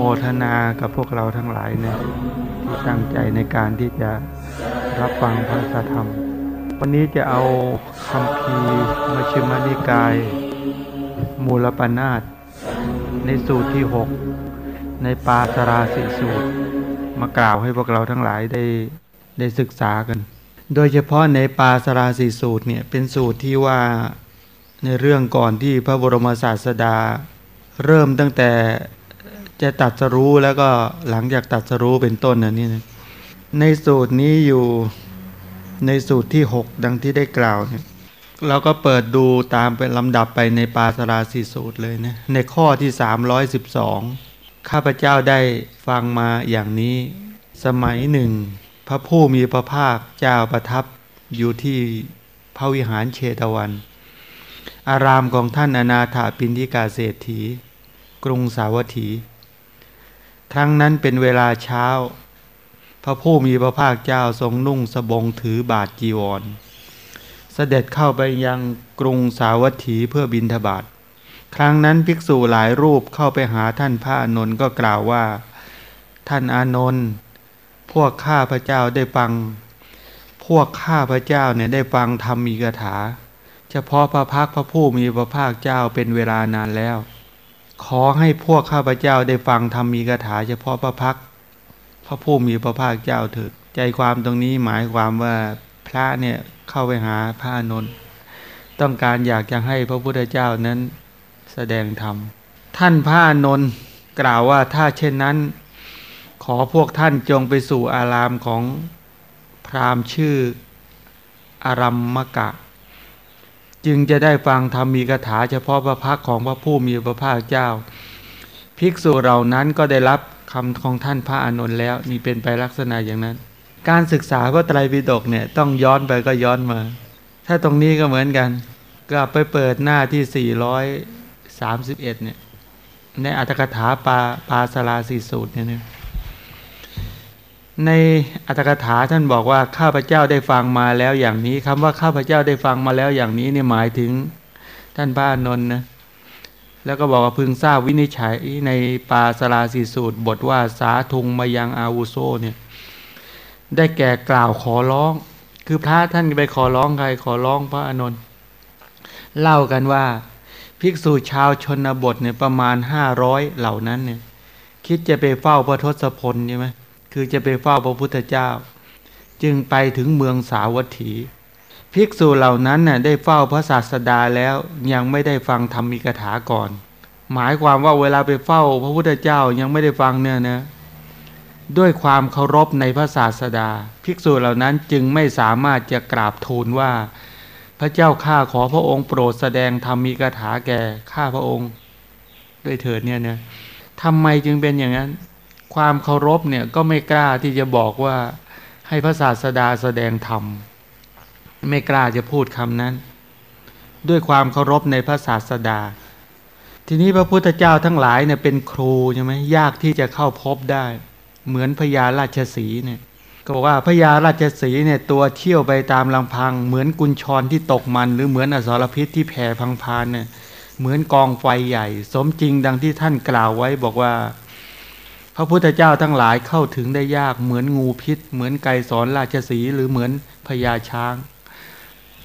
มทนากับพวกเราทั้งหลายเนี่ยที่ตั้งใจในการที่จะรับฟังพระธรรม วันนี้จะเอาคำพีมชิมานิกาย มูลปนาตในสูตรที่ 6 ในปาสราสิสูตร มากล่าวให้พวกเราทั้งหลายได้ได้ศึกษากัน โดยเฉพาะในปาสราสีสูตรเนี่ยเป็นสูตรที่ว่าในเรื่องก่อนที่พระบรมศาสดา เริ่มตั้งแต่ จะตัดสรู้แล้วก็หลังจากตัดสรู้เป็นต้นนะนี่นะในสูตรนี้อยู่ในสูตรที่ 6 ดังที่ได้กล่าวเนี่ยเราก็เปิดดูตามเป็นลำดับไปในปาสราสีสูตรเลยนะในข้อที่ 312 ข้าพเจ้าได้ฟังมาอย่างนี้ สมัยหนึ่ง พระผู้มีพระภาคเจ้าประทับอยู่ที่พระวิหารเชตวัน อารามของท่านอนาถาปินทิกาเศรษฐี กรุงสาวัตถี ครั้งนั้นเป็นเวลาเช้า พระผู้มีพระภาคเจ้าทรงนุ่งสบงถือบาทจีวร เสด็จเข้าไปยังกรุงสาวัตถีเพื่อบินทบาทครั้งนั้นภิกษุหลายรูปเข้าไปหาท่านพระอานนท์ก็กล่าวว่า ท่านอานนท์พวกข้าพระเจ้าได้ฟัง พวกข้าพระเจ้าเนี่ยได้ฟังธรรมมีกถา เฉพาะพระพักพระผู้มีพระภาคเจ้าเป็นเวลานานแล้ว ขอให้พวกข้าพเจ้าได้ฟังธรรมมีกถาเฉพาะพระพักพระผู้มีพระภาคเจ้าเถิดใจความตรงนี้หมายความว่าพระเนี่ยเข้าไปหาพระอนนท์ต้องการอยากจะให้พระพุทธเจ้านั้นแสดงธรรมท่านพระอานนท์กล่าวว่าถ้าเช่นนั้น ขอพวกท่านจงไปสู่อารามของพราหมณ์ชื่ออารัมมกะ จึงจะได้ฟังธรรมมีคาถาเฉพาะพระพักของพระผู้มีพระภาคเจ้า ภิกษุเหล่านั้นก็ได้รับคำของท่านพระอานนท์แล้วนี่เป็นไปลักษณะอย่างนั้น การศึกษาพระไตรปิฎกเนี่ยต้องย้อนไปก็ย้อนมา ถ้าตรงนี้ก็เหมือนกันกลับไปเปิดหน้าที่ 431เนี่ยในอัตถกถาปาปาสลาสีสูตรเนี่ย ในอัตถกถาท่านบอกว่าข้าพเจ้าได้ฟังมาแล้วอย่างนี้คำว่าข้าพเจ้าได้ฟังมาแล้วอย่างนี้เนี่ยหมายถึงท่านพระอานนท์นะแล้วก็บอกว่าพึงทราบวินิจฉัยในปาสลาสีสูตร บทว่าสาธุงมายังอาวุโซเนี่ยได้แก่กล่าวขอร้อง คือพระท่านไปขอร้องใครขอร้องพระอนนท์เล่ากันว่า ภิกษุชาวชนบทเนี่ยประมาณห้าร้อยเหล่านั้นเนี่ยคิดจะไปเฝ้าพระทศพลใช่ไหม คือจะไปเฝ้าพระพุทธเจ้า จึงไปถึงเมืองสาวัตถี ภิกษุเหล่านั้นน่ะได้เฝ้าพระศาสดาแล้วยังไม่ได้ฟังธรรมีกถาก่อน หมายความว่าเวลาไปเฝ้าพระพุทธเจ้ายังไม่ได้ฟังเนี่ยนะด้วยความเคารพในพระศาสดา ภิกษุเหล่านั้นจึงไม่สามารถจะกราบทูลว่า พระเจ้าข้าขอพระองค์โปรดแสดงธรรมีกถาแก่ข้าพระองค์ ด้วยเถิดเนี่ยนะทำไมจึงเป็นอย่างนั้น ความเคารพเนี่ยก็ไม่กล้าที่จะบอกว่าให้พระศาสดาแสดงธรรม ไม่กล้าจะพูดคำนั้น ด้วยความเคารพในพระศาสดา ทีนี้พระพุทธเจ้าทั้งหลายเนี่ยเป็นครูใช่ไหมยากที่จะเข้าพบได้ เหมือนพญาราชสีเนี่ยก็บอกว่าพญาราชสีเนี่ยตัวเที่ยวไปตามลำพัง เหมือนกุญชรที่ตกมัน หรือเหมือนอสรพิษที่แผ่พังพานเนี่ยเหมือนกองไฟใหญ่ สมจริงดังที่ท่านกล่าวไว้บอกว่า ระพุทธเจ้าทั้งหลายเข้าถึงได้ยากเหมือนงูพิษ เหมือนไก่สอนราชสีหรือเหมือนพญาช้าง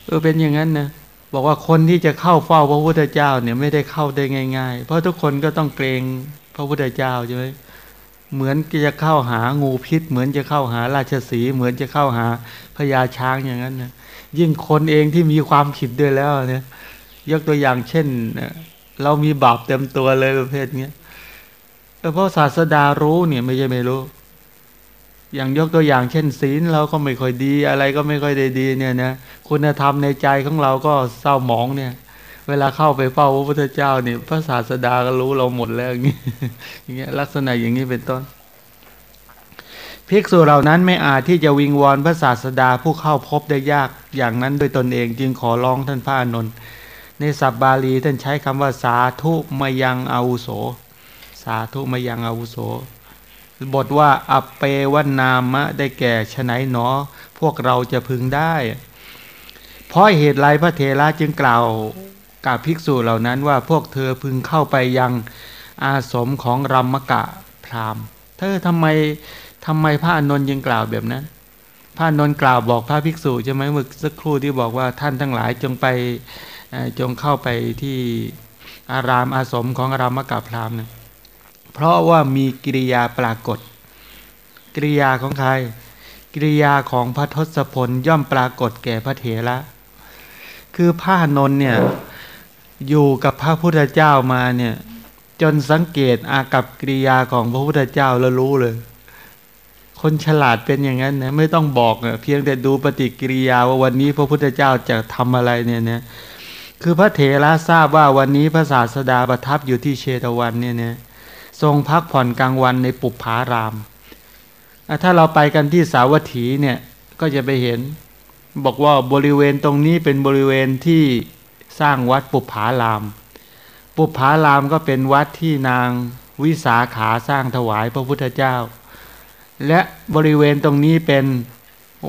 เออเป็นอย่างนั้นนะบอกว่าคนที่จะเข้าเฝ้าพระพุทธเจ้าเนี่ยไม่ได้เข้าได้ง่าย ๆ เพราะทุกคนก็ต้องเกรงพระพุทธเจ้าใช่ไหมเหมือนจะเข้าหางูพิษ เหมือนจะเข้าหาราชสีเหมือนจะเข้าหาพญาช้างอย่างนั้นนะยิ่งคนเองที่มีความผิดด้วยแล้วเนี่ยยกตัวอย่างเช่น เรามีบาปเต็มตัวเลยประเภทนี้ พราะศาสดารู้เนี่ยไม่ใช่ไม่รู้ อย่างยกตัวอย่างเช่น ศีลเราก็ไม่ค่อยดีอะไรก็ไม่ค่อยได้ดีเนี่ยนะคุณธรรมในใจของเราก็เศร้าหมองเนี่ย เวลาเข้าไปเฝ้าพระพุทธเจ้าเนี่ยพระศาสดาก็รู้เราหมดแล้วอย่างนี้อย่างเงี้ยลักษณะอย่างนี้เป็นต้นภิกษุเหล่านั้นไม่อาจที่จะวิงวอนพระศาสดาผู้เข้าพบได้ยากอย่างนั้นโดยตนเองจึงขอร้องท่านพระอานนในสับบาลีท่านใช้คำว่าสาธุมายังอาวุโส สาธุมายังอาวุโส บทว่าอัปเปวนามะได้แก่ฉไนหนอ พวกเราจะพึงได้ เพราะเหตุไรพระเทระจึงกล่าวกับภิกษุเหล่านั้นว่าพวกเธอพึงเข้าไปยังอาสมของรัมมกะพราหมณ์ เธอทำไมทำไมพระอนนท์ยังกล่าวแบบนั้น พระอนนท์กล่าวบอกพระภิกษุใช่ไหมเมื่อสักครู่ที่บอกว่าท่านทั้งหลายจงไปจงเข้าไปที่อารามอาสมของอารามกาพราหมณ์นะ เพราะว่ามีกิริยาปรากฏ กิริยาของใคร กิริยาของพระทศพลย่อมปรากฏแก่พระเถระคือพระนนเนี่ยอยู่กับพระพุทธเจ้ามาเนี่ยจนสังเกตอากับกิริยาของพระพุทธเจ้าแล้วรู้เลย คนฉลาดเป็นอย่างนั้นนะไม่ต้องบอกเพียงแต่ดูปฏิกิริยาว่าวันนี้พระพุทธเจ้าจะทำอะไรเนี่ยนะคือพระเถระทราบว่าวันนี้พระศาสดาประทับอยู่ที่เชตวันเนี่ยนะ ทรงพักผ่อนกลางวันในปุปผาราม ถ้าเราไปกันที่สาวัตถีเนี่ยก็จะไปเห็น บอกว่าบริเวณตรงนี้เป็นบริเวณที่สร้างวัดปุปผาราม ปุปผารามก็เป็นวัดที่นางวิสาขาสร้างถวายพระพุทธเจ้า และบริเวณตรงนี้เป็น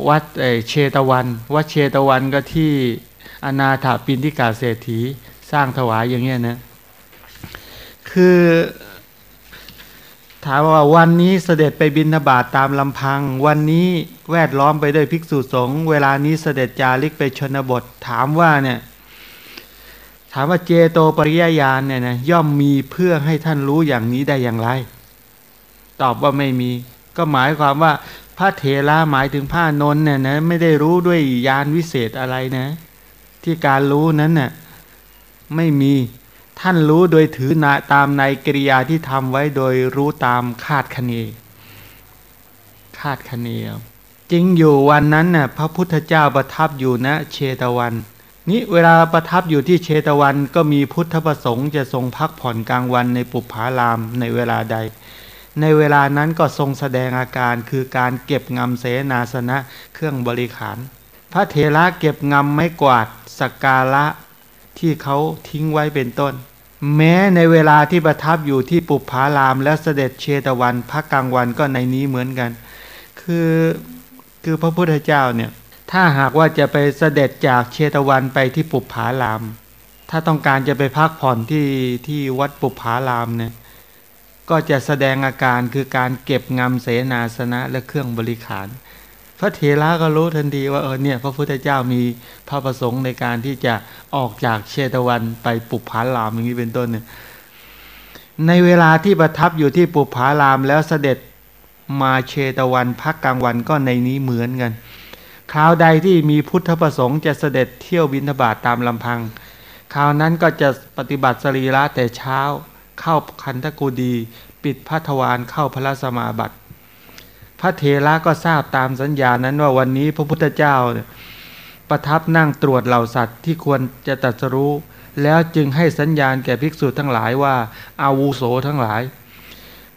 วัดเชตวัน วัดเชตวันก็ที่อนาถาปินทิกาเศรษฐีสร้างถวายอย่างเงี้ยนะ คือ ถามว่าวันนี้เสด็จไปบินทบาทตามลำพัง วันนี้แวดล้อมไปด้วยภิกษุสงฆ์เวลานี้เสด็จจาริกไปชนบท ถามว่าเนี่ยถามว่าเจโตปริยญาณเนี่ยนะย่อมมีเพื่อให้ท่านรู้อย่างนี้ได้อย่างไร ตอบว่าไม่มี ก็หมายความว่าพระเถระหมายถึงพระนนเนี่ยนะไม่ได้รู้ด้วยยานวิเศษอะไรนะ ที่การรู้นั้นน่ะไม่มี ท่านรู้โดยถือนาตามในกิริยาที่ทำไว้โดยรู้ตามคาดคะเนคาดคะเนจริงอยู่วันนั้นน่ะพระพุทธเจ้าประทับอยู่ณเชตวัน นี้เวลาประทับอยู่ที่เชตวันก็มีพุทธประสงค์จะทรงพักผ่อนกลางวันในปุพารามในเวลาใด ในเวลานั้นก็ทรงแสดงอาการคือการเก็บงำเสนาสนะเครื่องบริขาร พระเทระเก็บงำไม้กวาดสักการะ ที่เขาทิ้งไว้เป็นต้น แม้ในเวลาที่ประทับอยู่ที่ปุพาราม และเสด็จเชตวันพักกลางวันก็ในนี้เหมือนกัน คือคือพระพุทธเจ้าเนี่ยถ้าหากว่าจะไปเสด็จจากเชตวันไปที่ปุพาราม ถ้าต้องการจะไปพักผ่อนที่ที่วัดปุพารามเนี่ยก็จะแสดงอาการคือการเก็บงำเสนาสนะและเครื่องบริขาร พระเถระก็รู้ทันทีว่าเออเนี่ยพระพุทธเจ้ามีพระประสงค์ในการที่จะออกจากเชตวันไปปุพารามอย่างนี้เป็นต้นเนี่ยในเวลาที่ประทับอยู่ที่ปุพารามแล้วเสด็จมาเชตวันพักกลางวันก็ในนี้เหมือนกัน คราวใดที่มีพุทธประสงค์จะเสด็จเที่ยวบินทบาทตามลำพัง คราวนั้นก็จะปฏิบัติสรีระแต่เช้าเข้าคันธกูดี ปิดพระทวารเข้าพระสมาบัติ พระเทระก็ทราบตามสัญญานั้นว่าวันนี้พระพุทธเจ้าประทับนั่งตรวจเหล่าสัตว์ที่ควรจะตัดสรู้ แล้วจึงให้สัญญาณแก่ภิกษุทั้งหลายว่าอาวุโสทั้งหลาย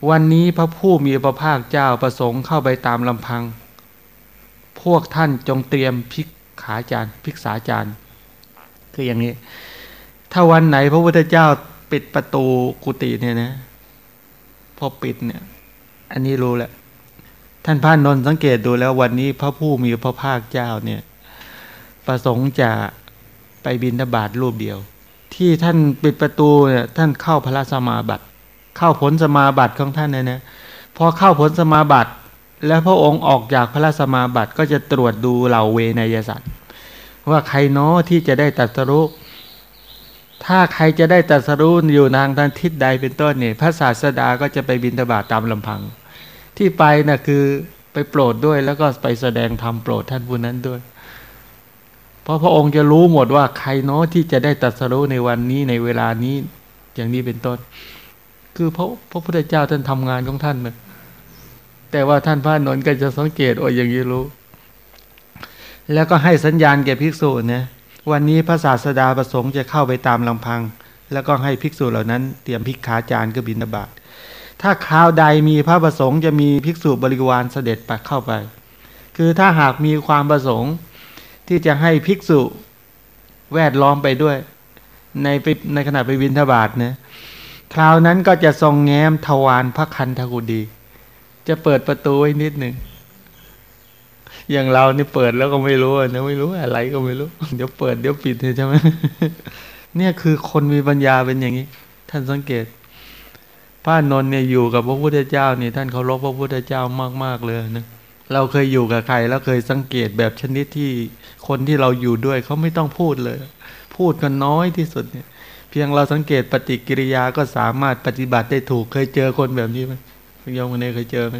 วันนี้พระผู้มีพระภาคเจ้าประสงค์เข้าไปตามลำพัง พวกท่านจงเตรียมพิกขาจารย์พิกษาจารย์ คืออย่างนี้ ถ้าวันไหนพระพุทธเจ้าปิดประตูกุฏิเนี่ยนะพอปิดเนี่ย อันนี้รู้แหละ ท่านพระนนท์สังเกตดูแล้ววันนี้พระผู้มีพระภาคเจ้าเนี่ย ประสงค์จะไปบินทบาทรูปเดียว ที่ท่านปิดประตูเนี่ยท่านเข้าพระสมาบัติ เข้าผลสมาบัติของท่านเนี่ยนะพอเข้าผลสมาบัติ แล้วพระองค์ออกจากพระสมาบัติก็จะตรวจดูเหล่าเวนยสัตว์ว่าใครเนาะที่จะได้ตัดสรุปถ้าใครจะได้ตัดสรุปอยู่ทางทางทิศใดเป็นต้นเนี่ยพระศาสดาก็จะไปบินทบาทตามลำพัง ที่ไปนะ่ะคือไปโปรดด้วยแล้วก็ไปแสดงธรรมโปรดท่านผู้นั้นด้วย เพราะพระองค์จะรู้หมดว่าใครเนาะที่จะได้ตัดสรู้ในวันนี้ในเวลานี้อย่างนี้เป็นต้น คือพระพระพุทธเจ้าท่านทำงานของท่านนะแต่ว่าท่านพระนนท์ก็จะสังเกตโอ้ยอย่างนี้รู้ แล้วก็ให้สัญญาณแก่ภิกษุนะวันนี้พระศาสดาประสงค์จะเข้าไปตามลำพัง แล้วก็ให้ภิกษุเหล่านั้น เตรียมพิกขาจารย์ก็บินบาต ถ้าคราวใดมีพระประสงค์จะมีภิกษุบริวารเสด็จไปเข้าไป คือถ้าหากมีความประสงค์ที่จะให้ภิกษุแวดล้อมไปด้วย ในในขณะไปวินทบาทเนะคราวนั้นก็จะทรงแง้มทวารพระคันธกุดี จะเปิดประตูไว้นิดหนึ่งอย่างเรานี่เปิดแล้วก็ไม่รู้นะไม่รู้อะไรก็ไม่รู้ เดี๋ยวเปิดเดี๋ยวปิดใช่ไหมเนี่ยคือคนมีปัญญาเป็นอย่างนี้ ท่านสังเกต ระนนท์เนี่ยอยู่กับพระพุทธเจ้านี่ท่านเคารพพระพุทธเจ้ามาก ๆ เลยนะเราเคยอยู่กับใครแล้วเคยสังเกตแบบชนิดที่คนที่เราอยู่ด้วยเขาไม่ต้องพูดเลย พูดกันน้อยที่สุดเนี่ย เพียงเราสังเกตปฏิกิริยาก็สามารถปฏิบัติได้ถูก เคยเจอคนแบบนี้ไหมยอมคนนี้เคยเจอไหม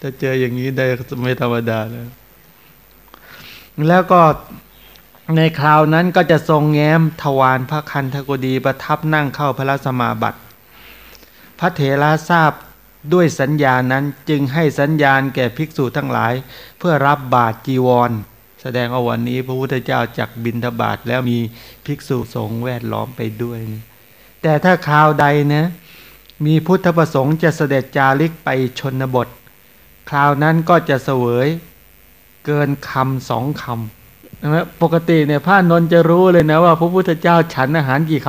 ถ้าเจออย่างนี้ได้ไม่ธรรมดาแล้วแล้วก็ ในคราวนั้นก็จะทรงแง้มทวารพระคันธกุดีประทับนั่งเข้าพระสมาบัติ พระเถระทราบด้วยสัญญานั้นจึงให้สัญญาณแก่ภิกษุทั้งหลาย เพื่อรับบาตรจีวร แสดงว่าวันนี้พระพุทธเจ้าจักบินทบาทแล้วมีภิกษุสงฆ์แวดล้อมไปด้วยแต่ถ้าคราวใดนะมีพุทธประสงค์จะเสด็จจาริกไปชนบท คราวนั้นก็จะเสวยเกินคำสองคำ นะปกติเนี่ยพระนนจะรู้เลยนะว่าพระพุทธเจ้าฉันอาหารกี่ค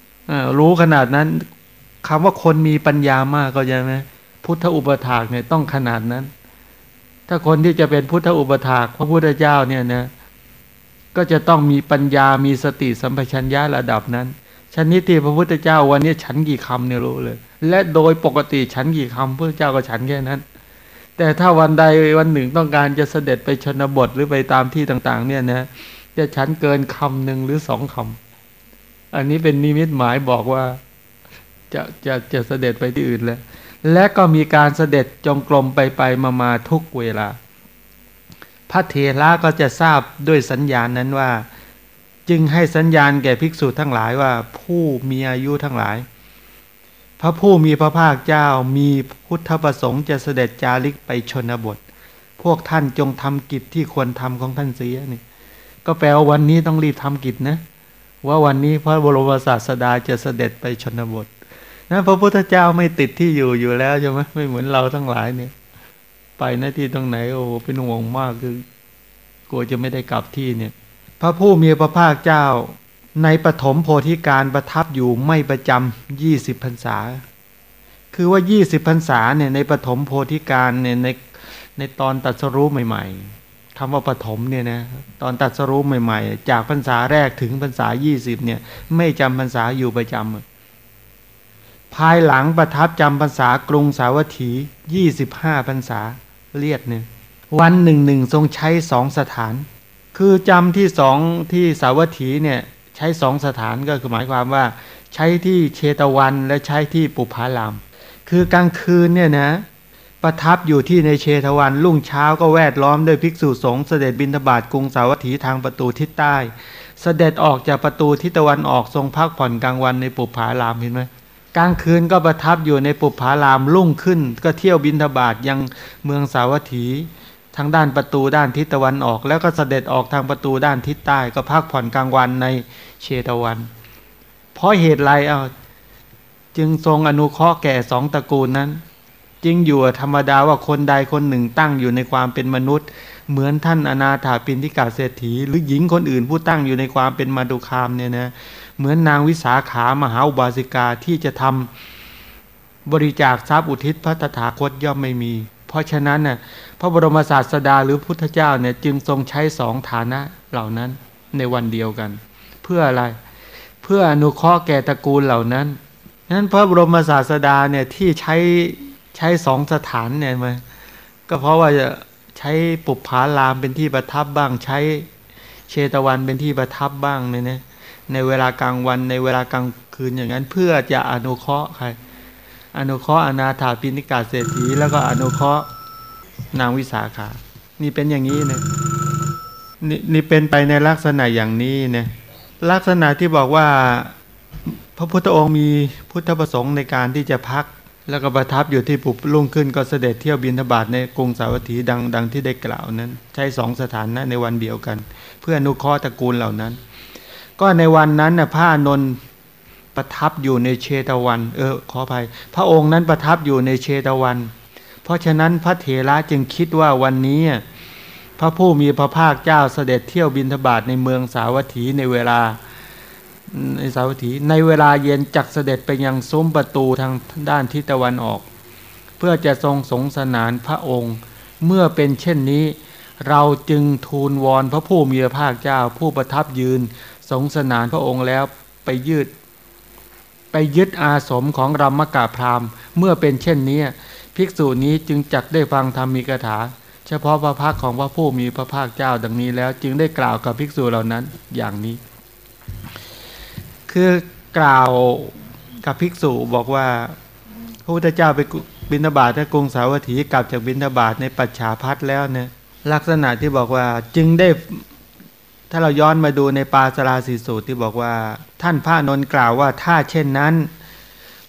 ำรู้ขนาดนั้นคำว่าคนมีปัญญามากก็จะไหมพุทธอุปถากเนี่ยต้องขนาดนั้น ถ้าคนที่จะเป็นพุทธอุปถาก พระพุทธเจ้าเนี่ยนะก็จะต้องมีปัญญามีสติสัมปชัญญะระดับนั้นชนิดที่พระพุทธเจ้าวันนี้ฉันกี่คำเนี่ยรู้เลย และโดยปกติฉันกี่คำพระพุทธเจ้าก็ฉันแค่นั้น แต่ถ้าวันใดวันหนึ่งต้องการจะเสด็จไปชนบทหรือไปตามที่ต่าง ๆ เนี่ยนะจะฉันเกินคำหนึ่งหรือสองคำอันนี้เป็นนิมิตหมายบอกว่า จะจะจะเสด็จไปที่อื่นแล้ว และก็มีการเสด็จจงกรมไปไปมามาทุกเวลา พระเทระก็จะทราบด้วยสัญญาณนั้นว่า จึงให้สัญญาณแก่ภิกษุทั้งหลายว่าผู้มีอายุทั้งหลาย ระผู้มีพระภาคเจ้ามีพุทธประสงค์จะเสด็จจาริกไปชนบท พวกท่านจงทำกิจที่ควรทำของท่านเสียนี่ก็แปลว่าวันนี้ต้องรีบทำกิจนะ ว่าวันนี้พระบรมศาสดาจะเสด็จไปชนบทนะพระพุทธเจ้าไม่ติดที่อยู่อยู่แล้วใช่ไหมไม่เหมือนเราทั้งหลายเนี่ย ไปหน้าที่ตรงไหนโอ้เป็นห่วงมากคือกลัวจะไม่ได้กลับที่เนี่ย พระผู้มีพระภาคเจ้า ในปฐมโพธิการประทับอยู่ไม่ประจำยี่สิบพรรษา คือว่ายี่สิบพรรษาเนี่ยในปฐมโพธิการเนี่ยในในตอนตัดสรู้ใหม่ ๆคำว่าปฐมเนี่ยนะตอนตัดสรู้ใหม่ ๆ จากพรรษาแรกถึงพรรษายี่สิบเนี่ยไม่จำพรรษาอยู่ประจำภายหลังประทับจำภาษากรุงสาวัตถียี่สิบห้าพรรษาเลียดหนึ่งวันหนึ่งหนึ่งทรงใช้สองสถาน คือจำที่สองที่สาวัตถีเนี่ย ใช้สองสถานก็คือหมายความว่าใช้ที่เชตวันและใช้ที่ปุพาราม คือกลางคืนเนี่ยนะประทับอยู่ที่ในเชตวันรุ่งเช้าก็แวดล้อมด้วยภิกษุสงฆ์เสด็จบินทบาทกรุงสาวัตถีทางประตูทิศใต้ เสด็จออกจากประตูทิศตะวันออกทรงพักผ่อนกลางวันในปุพารามเห็นไหมกลางคืนก็ประทับอยู่ในปุพารามลุ่งขึ้น ก็เที่ยวบินทบาทยังเมืองสาวัตถี ทางด้านประตูด้านทิศตะวันออก แล้วก็เสด็จออกทางประตูด้านทิศใต้ ก็พักผ่อนกลางวันในเชตวัน เพราะเหตุไรเอาจึงทรงอนุเคราะห์แก่สองตระกูลนั้น จึงอยู่ธรรมดาว่าคนใดคนหนึ่งตั้งอยู่ในความเป็นมนุษย์ เหมือนท่านอนาถาปินทิกาเศรษฐี หรือหญิงคนอื่นผู้ตั้งอยู่ในความเป็นมาดุคามเนี่ยนะเหมือนนางวิสาขามหาอุบาสิกาที่จะทำบริจาคทรัพย์อุทิศพระตถาคตย่อมไม่มี เพราะฉะนั้นน่ะพระบรมศาสดาหรือพุทธเจ้าเนี่ยจึงทรงใช้สองฐานะเหล่านั้นในวันเดียวกัน เพื่ออะไร เพื่ออนุเคราะห์แก่ตระกูลเหล่านั้นนั้นพระบรมศาสดาเนี่ยที่ใช้ใช้สองสถานเนี่ยมาก็เพราะว่าจะใช้ปุบผาลามเป็นที่ประทับบ้างใช้เชตวันเป็นที่ประทับบ้างเนี่ยนะในเวลากลางวันในเวลากลางคืนอย่างนั้นเพื่อจะอนุเคราะห์ใคร อนุเคราะห์อนาถาปิณิกาเศรษฐีแล้วก็อนุเคราะห์นางวิสาขา นี่เป็นอย่างนี้นะนี่นี่เป็นไปในลักษณะอย่างนี้นะลักษณะที่บอกว่าพระพุทธองค์มีพุทธประสงค์ในการที่จะพัก แล้วก็ประทับอยู่ที่ปุบลุ่งขึ้นก็เสด็จเที่ยวบินทบาทในกรุงสาวัตถีดังดังที่ได้กล่าวนั้น ใช้สองสถานนะในวันเดียวกัน เพื่ออนุเคราะห์ตระกูลเหล่านั้น ก็ในวันนั้นนะพระนนท์ ประทับอยู่ในเชตวัน เออขออภัย พระองค์นั้นประทับอยู่ในเชตวัน เพราะฉะนั้นพระเถระจึงคิดว่าวันนี้ พระผู้มีพระภาคเจ้าเสด็จเที่ยวบินทบาทในเมืองสาวัตถีในเวลาในสาวัตถีในเวลาเย็นจักเสด็จไปยังซุ้มประตูทางด้านทิศตะวันออก เพื่อจะทรงสงสนานพระองค์ เมื่อเป็นเช่นนี้ เราจึงทูลวอนพระผู้มีพระภาคเจ้าผู้ประทับยืน สงสนานพระองค์แล้วไปยืด ไปยึดอาสมของรัมมกะพราหมณ์เมื่อเป็นเช่นนี้ ภิกษุนี้จึงจักได้ฟังธรรมีกถา เฉพาะพระพักของพระผู้มีพระภาคเจ้าดังนี้แล้วจึงได้กล่าวกับภิกษุเหล่านั้นอย่างนี้ คือกล่าวกับภิกษุบอกว่าพระพุทธเจ้าไปบิณฑบาตที่กรุงสาวัตถีกลับจากบิณฑบาตในปัจฉาพัทแล้วเนี่ยลักษณะที่บอกว่าจึงได้ ถ้าเราย้อนมาดูในปาสราสีสูตรที่บอกว่า ท่านพระนนท์กล่าวว่าถ้าเช่นนั้น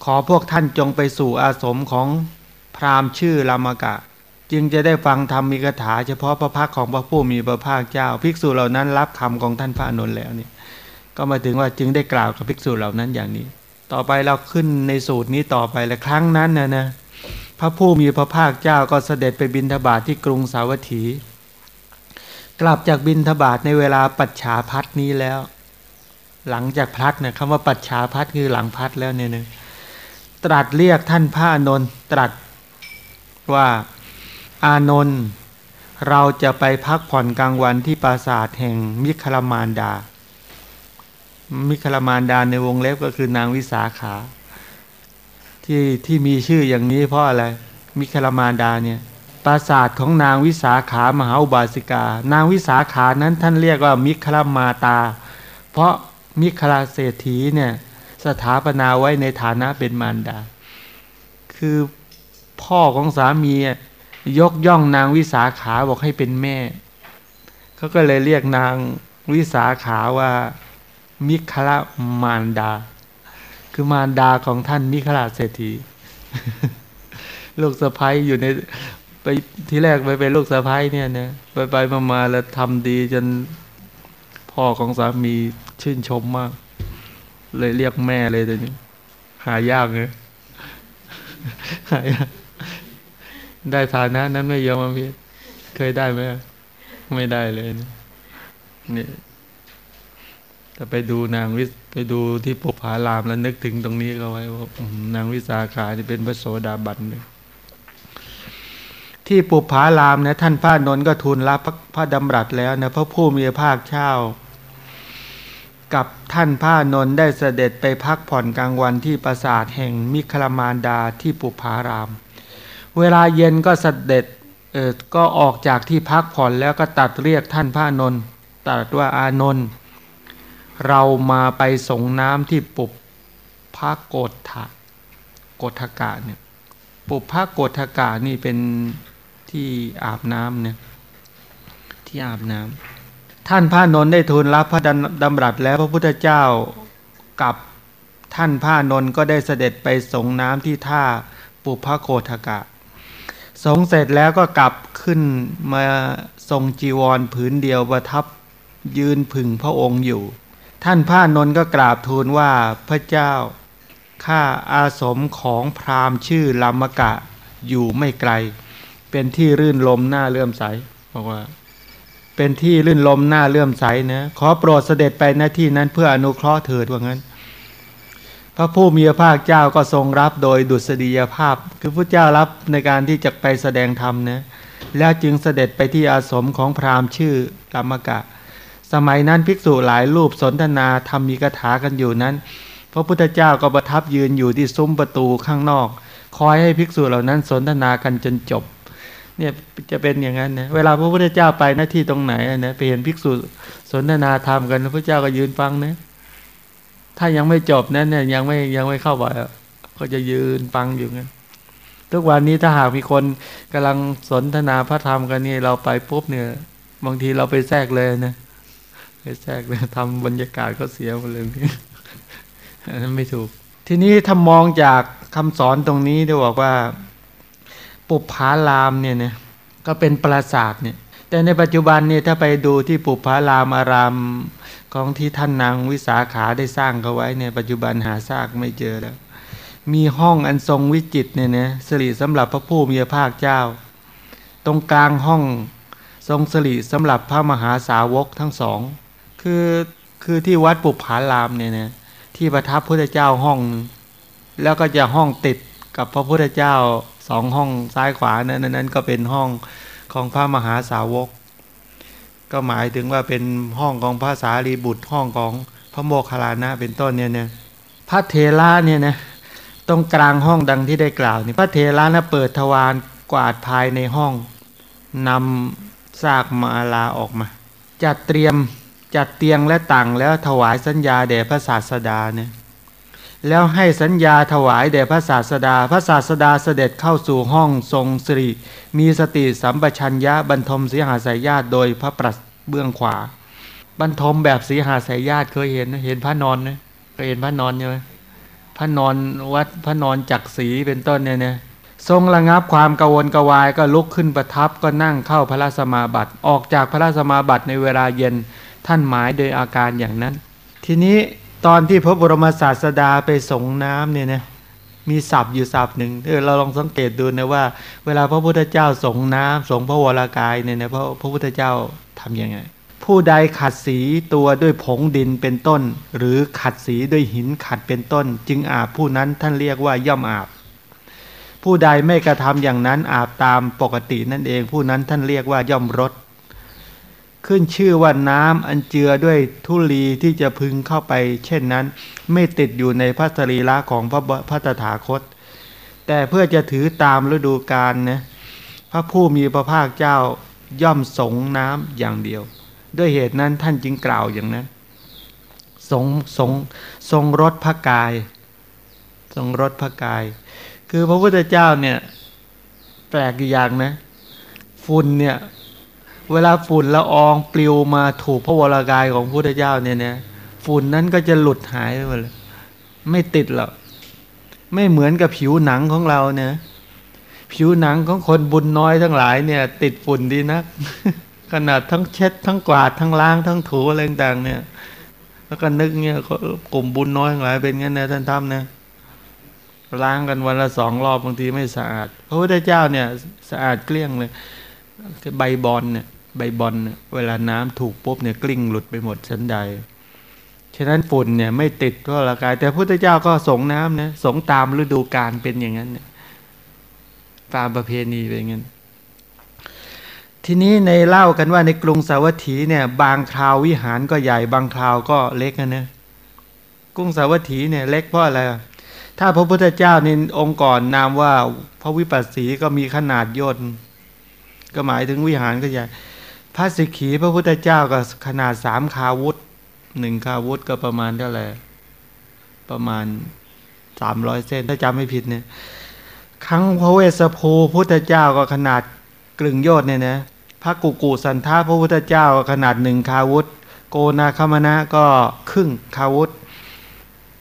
ขอพวกท่านจงไปสู่อาสมของพราหมณ์ชื่อลามกะ จึงจะได้ฟังธรรมมีคาถา เฉพาะพระพักของพระผู้มีพระภาคเจ้า ภิกษุเหล่านั้นรับคำของท่านพระนนท์แล้วเนี่ยก็มาถึงว่าจึงได้กล่าวกับภิกษุเหล่านั้นอย่างนี้ ต่อไปเราขึ้นในสูตรนี้ต่อไปและครั้งนั้นนะนะพระผู้มีพระภาคเจ้าก็เสด็จไปบินทบาทที่กรุงสาวัตถี กลับจากบินทบาทในเวลาปัจฉาพัดนี้แล้ว หลังจากพัดเนี่ยคำว่าปัจฉาพัดคือหลังพัดแล้วเนี่ยนะตรัสเรียกท่านพระนนท์ตรัสว่าอานนท์เราจะไปพักผ่อนกลางวันที่ปราสาทแห่งมิคลมานดา มิคลมานดาในวงเล็บก็คือนางวิสาขา ที่ที่มีชื่ออย่างนี้เพราะอะไร มิคลมานดาเนี่ย ปราสาทของนางวิสาขามหาอุบาสิกา นางวิสาขานั้นท่านเรียกว่ามิคลามาตา เพราะมิคลาเศรษฐีเนี่ยสถาปนาไว้ในฐานะเป็นมารดา คือพ่อของสามียกย่องนางวิสาขาบอกให้เป็นแม่ เขาก็เลยเรียกนางวิสาขาว่ามิคลามารดา คือมารดาของท่านมิขลาเศรษฐีลูกสะพ้ยอยู่ใน ไปที่แรกไปเป็นลูกสะพ้ายเนี่ยนะไปไปมามาแล้วทำดีจนพ่อของสามีชื่นชมมาก เลยเรียกแม่เลยตอนนี้หายากเลยหายากได้ฐานะนั้นไม่ยอมมาพี่เคยได้ไหมไม่ได้เลยนี่แต่ไปดูนางวิไปดูที่ปุพารามแล้วนึกถึงตรงนี้ก็ไว้ว่านางวิสาขาที่เป็นพระโสดาบันเลย ที่ปุพารามนะท่านพระนนท์ก็ทูลรับพระดำรัสแล้วนะพระผู้มีภาคเช่ากับท่านพระนนท์ได้เสด็จไปพักผ่อนกลางวันที่ปราสาทแห่งมิคลมานดาที่ปุพาราม เวลาเย็นก็เสด็จเออก็ออกจากที่พักผ่อนแล้วก็ตัดเรียกท่านพระนนท์ตัดว่าอานนท์เรามาไปส่งน้ำที่ปุบพระโกฏฐะโกฏกะเนี่ยปุบพระโกฏกะนี่เป็น ที่อาบน้ำเนี่ยที่อาบน้ำท่านพระนนท์ได้ทูลรับพระดำรัสแล้วพระพุทธเจ้ากับท่านพระนนท์ก็ได้เสด็จไปส่งน้ำที่ท่าปุพพระโกฏกะ สงเสร็จแล้วก็กลับขึ้นมาทรงจีวรผืนเดียวประทับยืนผึ่งพระองค์อยู่ ท่านพระนนท์ก็กราบทูลว่าพระเจ้าข้าอาสมของพราหมณ์ชื่อลามกะอยู่ไม่ไกล เป็นที่รื่นลมหน้าเลื่อมใสบอกว่า เป็นที่รื่นลมหน้าเลื่อมใสนะขอโปรดเสด็จไปหน้าที่นั้นเพื่ออนุเคราะห์เถิดว่างั้นพระผู้มีพระภาคเจ้าก็ทรงรับโดยดุษฎียภาพ คือพระเจ้ารับในการที่จะไปแสดงธรรมนะแล้วจึงเสด็จไปที่อาสมของพราหมณ์ชื่อลามกะ สมัยนั้นภิกษุหลายรูปสนทนาทำมีคาถากันอยู่นั้น พระพุทธเจ้าก็ประทับยืนอยู่ที่ซุ้มประตูข้างนอก คอยให้ภิกษุเหล่านั้นสนทนากันจนจบ เนี่ยจะเป็นอย่างนั้นนะเวลาพระพุทธเจ้าไปหน้าที่ตรงไหนนะไปเห็นภิกษุสนทนาธรรมกันพระเจ้าก็ยืนฟังนะถ้ายังไม่จบนั้นเนี่ยยังไม่ยังไม่เข้าไปก็จะยืนฟังอยู่งั้นทุกวันนี้ถ้าหากมีคนกำลังสนทนาพระธรรมกันนี่เราไปปุ๊บเนี่ยบางทีเราไปแทรกเลยนะไปแทรกเลยทำบรรยากาศก็เสียหมดเลยอันนั้นไม่ถูก ทีนี้ถ้ามองจากคำสอนตรงนี้ได้บอกว่า ปุพารามเนี่ยเนี่ยก็เป็นปราสาทเนี่ยแต่ในปัจจุบันเนี่ยถ้าไปดูที่ปุพารามอารามของที่ท่านนางวิสาขาได้สร้างเขาไว้เนี่ยปัจจุบันหาซากไม่เจอแล้ว มีห้องอันทรงวิจิตเนี่ยนะสิริสำหรับพระผู้มีพระภาคเจ้า ตรงกลางห้องทรงสิริสำหรับพระมหาสาวกทั้งสอง คือคือที่วัดปุผารามเนี่ยนะที่ประทับพระพุทธเจ้าห้อง แล้วก็จะห้องติดกับพระพุทธเจ้า สองห้องซ้ายขวานั้นนั้นก็เป็นห้องของพระมหาสาวก ก็หมายถึงว่าเป็นห้องของพระสารีบุตรห้องของพระโมคคัลลานะเป็นต้นเนี่ยเนี่ยพระเทระเนี่ยนะตรงกลางห้องดังที่ได้กล่าวนี่พระเทระนะเปิดทวารกวาดภายในห้องนำซากมาลาออกมา จัดเตรียมจัดเตียงและต่างแล้วถวายสัญญาแด่พระศาสดาเนี่ย แล้วให้สัญญาถวายแด่พระศาสดา พระศาสดาเสด็จเข้าสู่ห้องทรงสิริมีสติสัมปชัญญะบรรทมสีหาสายญาติโดยพระปรัสเบื้องขวา บรรทมแบบสีหาสายญาติเคยเห็นเห็นพระนอนไหมเคยเห็นพระนอนใช่ไหมพระนอนวัดพระนอนจักสีเป็นต้นเนี่ยเนี่ยทรงระงับความกังวลกวายก็ลุกขึ้นประทับก็นั่งเข้าพระราสมาบัติ ออกจากพระราสมาบัติในเวลาเย็นท่านหมายโดยอาการอย่างนั้น ทีนี้ ตอนที่พระบรมศาสดาไปส่งน้ำเนี่ยนะมีศัพท์อยู่ศัพท์หนึ่งเออเราลองสังเกตดูนะว่า เวลาพระพุทธเจ้าส่งน้ำส่งพระวรากายเนี่ยนะพระพระพุทธเจ้าทํำยังไง ผู้ใดขัดสีตัวด้วยผงดินเป็นต้น หรือขัดสีด้วยหินขัดเป็นต้น จึงอาบผู้นั้นท่านเรียกว่าย่อมอาบ ผู้ใดไม่กระทำอย่างนั้นอาบตามปกตินั่นเอง ผู้นั้นท่านเรียกว่าย่อมรด ขึ้นชื่อว่าน้ำอันเจือด้วยทุลีที่จะพึงเข้าไป เช่นนั้น ไม่ติดอยู่ในพระสรีระของพระพระตถาคต แต่เพื่อจะถือตามฤดูกาลนะพระผู้มีพระภาคเจ้าย่อมสงน้ำอย่างเดียว ด้วยเหตุนั้นท่านจึงกล่าวอย่างนั้นสงสงทรงรถพระกาย ทรงรถพระกาย คือพระพุทธเจ้าเนี่ยแปลกอย่างนะ ฝุ่นเนี่ย เวลาฝุ่นละอองปลิวมาถูกพระวรากายของพระพุทธเจ้าเนี่ยเนี่ยฝุ่นนั้นก็จะหลุดหายไปหมดเลยไม่ติดหรอกไม่เหมือนกับผิวหนังของเราเนี่ย ผิวหนังของคนบุญน้อยทั้งหลายเนี่ย ติดฝุ่นดีนัก ขนาดทั้งเช็ด ทั้งกวาดทั้งล้างทั้งถูอะไรต่างเนี่ย แล้วก็นึกเนี่ยกลุ่มบุญน้อยทั้งหลายเป็นงั้นนะท่านทำนะล้างกันวันละสองรอบบางทีไม่สะอาด พระพุทธเจ้าเนี่ย สะอาดเกลี้ยงเลยใบบอลเนี่ย ใบบอลเวลาน้ำถูกปุ๊บเนี่ยกลิ้งหลุดไปหมดชั้นใด ฉะนั้นฝุ่นเนี่ยไม่ติดก็ละกาย แต่พระพุทธเจ้าก็สงน้ำนะสงตามฤดูกาลเป็นอย่างนั้นเนี่ยตามประเพณีเป็นอย่างนั้นทีนี้ในเล่ากันว่าในกรุงสาวัตถีเนี่ย บางคราววิหารก็ใหญ่บางคราวก็เล็กนะเนี่ยกรุงสาวัตถีเนี่ยเล็กเพราะอะไรถ้าพระพุทธเจ้าในองค์ก่อนนามว่าพระวิปัสสีก็มีขนาดยนก็หมายถึงวิหารก็ใหญ่ พระสิกขีพระพุทธเจ้าก็ขนาดสามคาวุธหนึ่งคาวุธก็ประมาณเท่าไหร่ประมาณสามร้อยเส้น ถ้าจำไม่ผิดเนี่ย ครั้งพระเวสสภูพุทธเจ้าก็ขนาดกลึงยชน์เนี่ยนะพระกุกุสันทาพระพุทธเจ้าก็ขนาดหนึ่งคาวุธ โกนาคมณะก็ครึ่งคาวุธ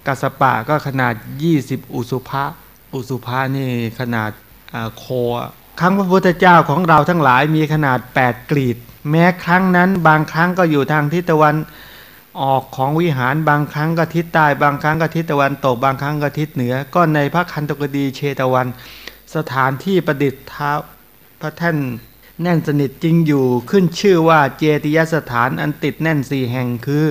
กัสปะก็ขนาดยี่สิบอุสุภะอุสุภะนี่ขนาดโคครั้งพระพุทธเจ้าของเราทั้งหลายมีขนาด8กรีด แม้ครั้งนั้นบางครั้งก็อยู่ทางทิศตะวันออกของวิหารบางครั้งก็ทิศใต้ บางครั้งก็ทิศตะวันตกบางครั้งก็ทิศเหนือ ก็ในพระคันตกดีเชตวัน สถานที่ประดิษฐ์ท้าพระแท่นแน่นสนิทจริงอยู่ขึ้นชื่อว่าเจติยสถานอันติดแน่นสี่แห่งคือ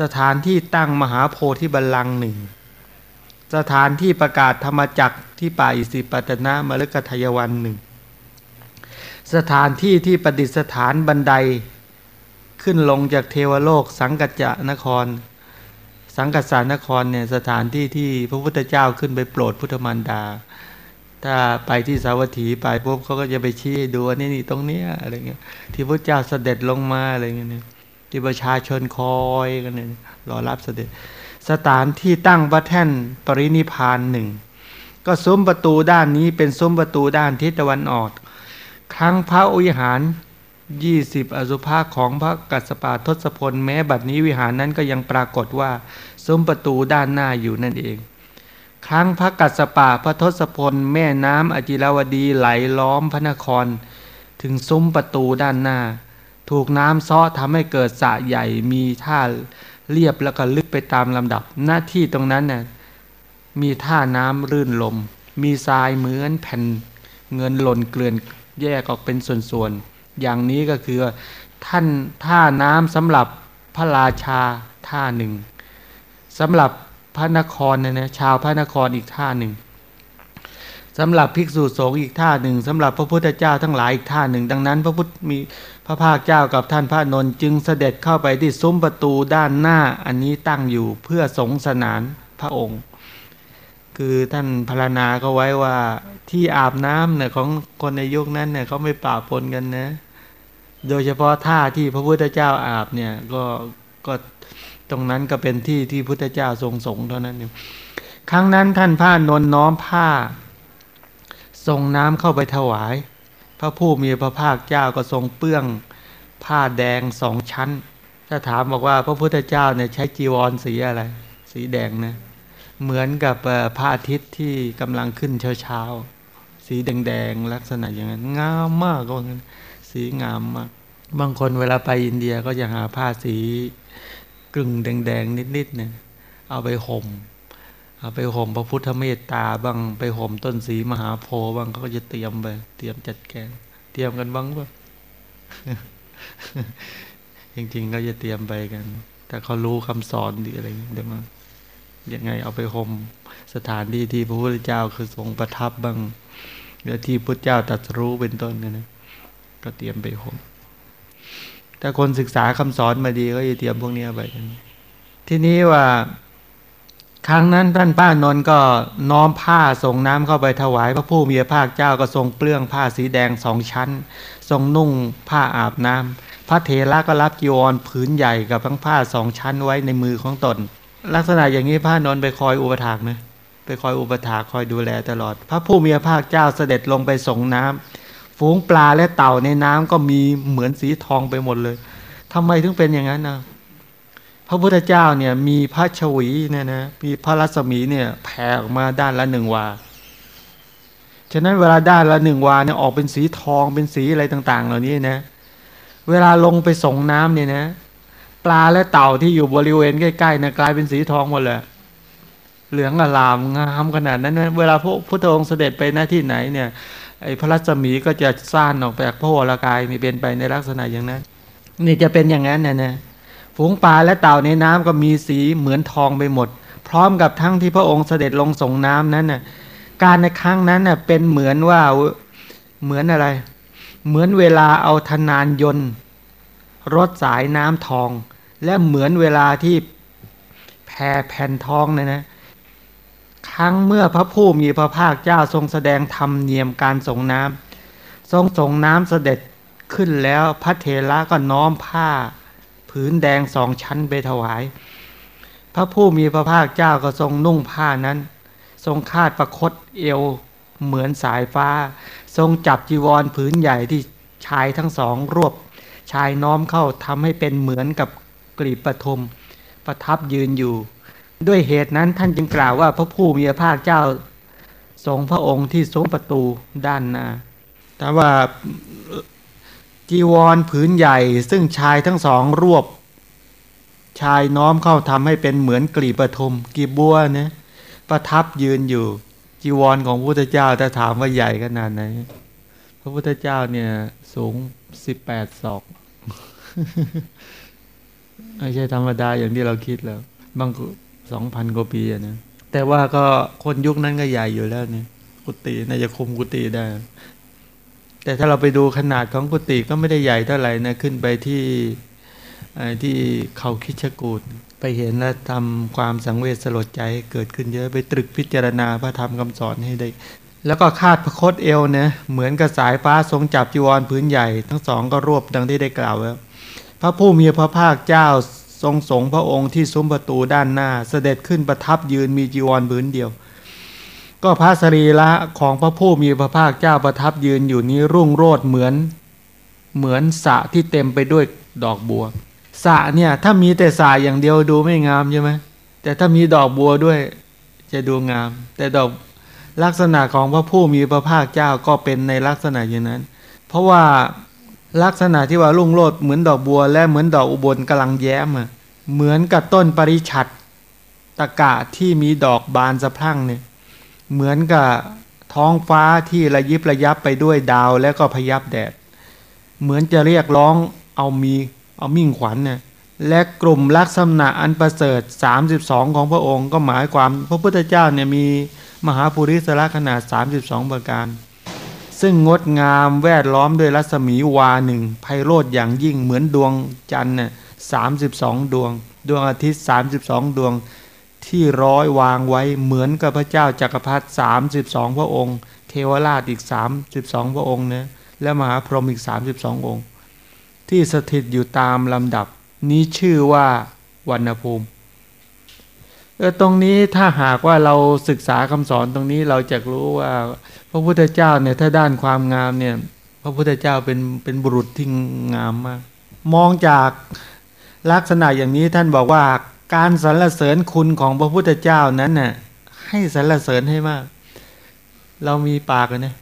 สถานที่ตั้งมหาโพธิบัลลังก์หนึ่งสถานที่ประกาศธรรมจักที่ป่าอิสิปตนะมฤคทายวันหนึ่ง สถานที่ที่ประดิษฐานบันได ขึ้นลงจากเทวโลกสังกัจจนคร สังกัสสานครเนี่ยสถานที่ที่พระพุทธเจ้าขึ้นไปโปรดพุทธมารดา ถ้าไปที่สาวัตถีไปปุ๊บเขาก็จะไปชี้ดูนี่นี่ตรงเนี้ยอะไรเงี้ยที่พระเจ้าเสด็จลงมาอะไรเงี้ยที่ประชาชนคอยกันเนี่ยรอรับเสด็จ สถานที่ตั้งพระแท่นปรินิพานหนึ่งก็ซุ้มประตูด้านนี้เป็นซุ้มประตูด้านทิศตะวันออก ครั้งพระอุหารยี่สิบอสุภาของพระกัสสปะทศพลแม้บัดนี้วิหารนั้นก็ยังปรากฏว่าซุ้มประตูด้านหน้าอยู่นั่นเอง ครั้งพระกัสสปะพระทศพล แม่น้ำอจิรวดีไหลล้อมพระนคร ถึงซุ้มประตูด้านหน้า ถูกน้ำซ้อทำให้เกิดสระใหญ่มีท่าเรียบแล้วก็ลึกไปตามลำดับ หน้าที่ตรงนั้นน่ยมีท่าน้ำรื่นลม มีทรายเหมือนแผ่นเงินหล่นเกลื่อน แยกออกเป็นส่วนๆ อย่างนี้ก็คือท่านท่าน้ำสำหรับพระราชาท่าหนึ่งสำหรับพระนครเนี่ยนะชาวพระนครอีกท่าหนึ่งสำหรับภิกษุสงฆ์อีกท่าหนึ่งสำหรับพระพุทธเจ้าทั้งหลายอีกท่าหนึ่ง ดังนั้น พระพุทธมีพระภาคเจ้ากับท่านพระนนท์จึงเสด็จเข้าไปที่ซุ้มประตูด้านหน้าอันนี้ตั้งอยู่เพื่อสงสนานพระองค์ คือท่านพรรณนาก็ไว้ว่าที่อาบน้ำเนี่ยของคนในยุคนั้นเนี่ยเขาไม่ปราปนกันนะ โดยเฉพาะท่าที่พระพุทธเจ้าอาบเนี่ยก็ก็ตรงนั้นก็เป็นที่ที่พุทธเจ้าทรงสงเท่านั้นเองครั้งนั้นท่านผ้านนน้อมผ้าส่งน้ำเข้าไปถวาย พระผู้มีพระภาคเจ้าก็ทรงเปื้องผ้าแดงสองชั้น ถ้าถามบอกว่าพระพุทธเจ้าเนี่ยใช้จีวรสีอะไร สีแดงนะ เหมือนกับพระอาทิตย์ที่กำลังขึ้นเช้าเช้าสีแดงๆ ลักษณะอย่างนั้น งามมากก็งั้นสีงามมาก บางคนเวลาไปอินเดียก็จะหาผ้าสีกึ่งแดงๆ นิดๆเนี่ยเอาไปห่ม เอาไปห่มพระพุทธเมตตาบ้างไปห่มต้นสีมหาโพธิ์บ้างเขาก็จะเตรียมไปเตรียมจัดแกงเตรียมกันบ้างป่ะจริงๆก็จะเตรียมไปกัน แต่เขารู้คำสอนดีอะไรเดี๋ยวมา ยังไงเอาไปห่มสถานที่ที่พระพุทธเจ้าคือทรงประทับบ้างหรือที่พระเจ้าตรัสรู้เป็นต้นเนี่ยนะก็เตรียมไปห่มถ้าคนศึกษาคำสอนมาดีก็จะเตรียมพวกนี้ไปกันทีนี้ว่าครั้งนั้นท่านป้านนท์ก็น้อมผ้าส่งน้ำเข้าไปถวาย พระผู้มีพระภาคเจ้าก็ทรงเปลื้องผ้าสีแดงสองชั้น ทรงนุ่งผ้าอาบน้ำพระเถระก็รับจีวรผืนใหญ่กับทั้งผ้าสองชั้นไว้ในมือของตน ลักษณะอย่างนี้พระนนท์ไปคอยอุปถากนะไปคอยอุปถากคอยดูแลตลอด พระผู้มีพระภาคเจ้าเสด็จลงไปส่งน้ำฝูงปลาและเต่าในน้ำก็มีเหมือนสีทองไปหมดเลยทำไมถึงเป็นอย่างนั้นนะพระพุทธเจ้าเนี่ยมีพระชวีเนี่ยนะมีพระรัศมีเนี่ยแผ่ออกมาด้านละหนึ่งวา ฉะนั้นเวลาด้านละหนึ่งวาเนี่ยออกเป็นสีทองเป็นสีอะไรต่าง ๆ เหล่านี้นะ เวลาลงไปส่งน้ำเนี่ยนะ ปลาและเต่าที่อยู่บริเวณใกล้ๆนะกลายเป็นสีทองหมดเลยเหลืองอลามงามขนาดนั้น เวลาพระพุทธองค์เสด็จไปหน้าที่ไหนเนี่ยไอ้พระรัศมีก็จะซ่านออกจากพระวรากายมีเป็นไปในลักษณะอย่างนั้น นี่จะเป็นอย่างนั้นนะนะฝูงปลาและเต่าในน้ำก็มีสีเหมือนทองไปหมด พร้อมกับทั้งที่พระองค์เสด็จลงส่งน้ำนั้นน่ะการในครั้งนั้นน่ะเป็นเหมือนว่าเหมือนอะไร เหมือนเวลาเอาธนานยนต์รถสายน้ำทอง และเหมือนเวลาที่แผ่แผ่นทองเนะนะครั้งเมื่อพระผู้มีพระภาคเจ้าทรงแสดงธรรมเนียมการส่งน้ำทรงส่งน้ำเสด็จขึ้นแล้วพระเทระก็น้อมผ้า ผืนแดงสองชั้นไปถวาย พระผู้มีพระภาคเจ้าก็ทรงนุ่งผ้านั้น ทรงคาดประคตเอวเหมือนสายฟ้า ทรงจับจีวรผืนใหญ่ที่ชายทั้งสองรวบ ชายน้อมเข้าทำให้เป็นเหมือนกับ กลีบปฐมประทับยืนอยู่ ด้วยเหตุนั้นท่านจึงกล่าวว่าพระผู้มีพระภาคเจ้าทรงพระองค์ที่ทรงประตูด้านหน้าแต่ว่าจีวรผืนใหญ่ ซึ่งชายทั้งสองรวบ ชายน้อมเข้าทำให้เป็นเหมือนกลีบปฐมกีบบัวนะประทับยืนอยู่ จีวรของพระพุทธเจ้าถ้าถามว่าใหญ่ขนาดไหนพระพุทธเจ้าเนี่ยสูงสิบแปดศอก ไม่ใช่ธรรมดาอย่างที่เราคิดแล้วบางสองพันกว่าปีนะแต่ว่าก็คนยุคนั้นก็ใหญ่อยู่แล้วเนี่ยกุฏิน่าจะคุมกุฏิได้ แต่ถ้าเราไปดูขนาดของกุฏิก็ไม่ได้ใหญ่เท่าไหร่นะขึ้นไปที่ที่เขาคิชกูดไปเห็นและทำความสังเวชสลดใจเกิดขึ้นเยอะไปตรึกพิจารณาพระธรรมคำสอนให้ได้ แล้วก็คาดพระคตเอวเนี่ยเหมือนกับสายฟ้าทรงจับจีวรพื้นใหญ่ ทั้งสองก็รวบดังที่ได้กล่าวแล้ว ระผู้มีพระภาคเจ้าทรงสงพระองค์ที่ซุ้มประตูด้านหน้า เสด็จขึ้นประทับยืนมีจีวรพื้นเดียว ก็พระสรีระของพระผู้มีพระภาคเจ้าประทับยืนอยู่นี้รุ่งโรดเหมือน เหมือนสะที่เต็มไปด้วยดอกบัวสะเนี่ยถ้ามีแต่สายอย่างเดียวดูไม่งามใช่ไหมแต่ถ้ามีดอกบัวด้วยจะดูงาม แต่ดอกลักษณะของพระผู้มีพระภาคเจ้าก็เป็นในลักษณะอย่างนั้น เพราะว่า ลักษณะที่ว่ารุ่งโรดเหมือนดอกบัว และเหมือนดอกอุบลกำลังแย้มอะเหมือนกับต้นปริชัดตะกะที่มีดอกบานสะพรั่งเนี่ยเหมือนกับท้องฟ้าที่ระยิบระยับไปด้วยดาวแล้วก็พยับแดด เหมือนจะเรียกร้องเอามีเอามิ่งขวัญเนี่ยและกลุ่มลักษณะอันประเสริฐ 32 ของพระองค์ก็หมายความ พระพุทธเจ้าเนี่ยมีมหาปุริสละขนาด 32 ประการ ซึ่งงดงามแวดล้อมด้วยรัศมีวาหนึ่งไพโรธอย่างยิ่งเหมือนดวงจันทร์เนี่ยสาดวง ดวงอาทิตย์ 32 ดวง ที่ร้อยวางไว้เหมือนกับพระเจ้าจักรพรรดิสามสิบสองพระองค์ เทวราชอีกสามสิบสองพระองค์นะและมหาพรหมอีกสามสิบสององค์ ที่สถิตอยู่ตามลำดับ นี้ชื่อว่าวันภูมิเออตรงนี้ถ้าหากว่าเราศึกษาคำสอนตรงนี้เราจะรู้ว่า ระพุทธเจ้าเนี่ยถ้าด้านความงามเนี่ย พระพุทธเจ้าเป็นเป็นบุรุษที่งามมาก มองจากลักษณะอย่างนี้ท่านบอกว่าการสรรเสริญคุณของพระพุทธเจ้านั้นน่ะให้สรรเสริญให้มาก เรามีปากนะ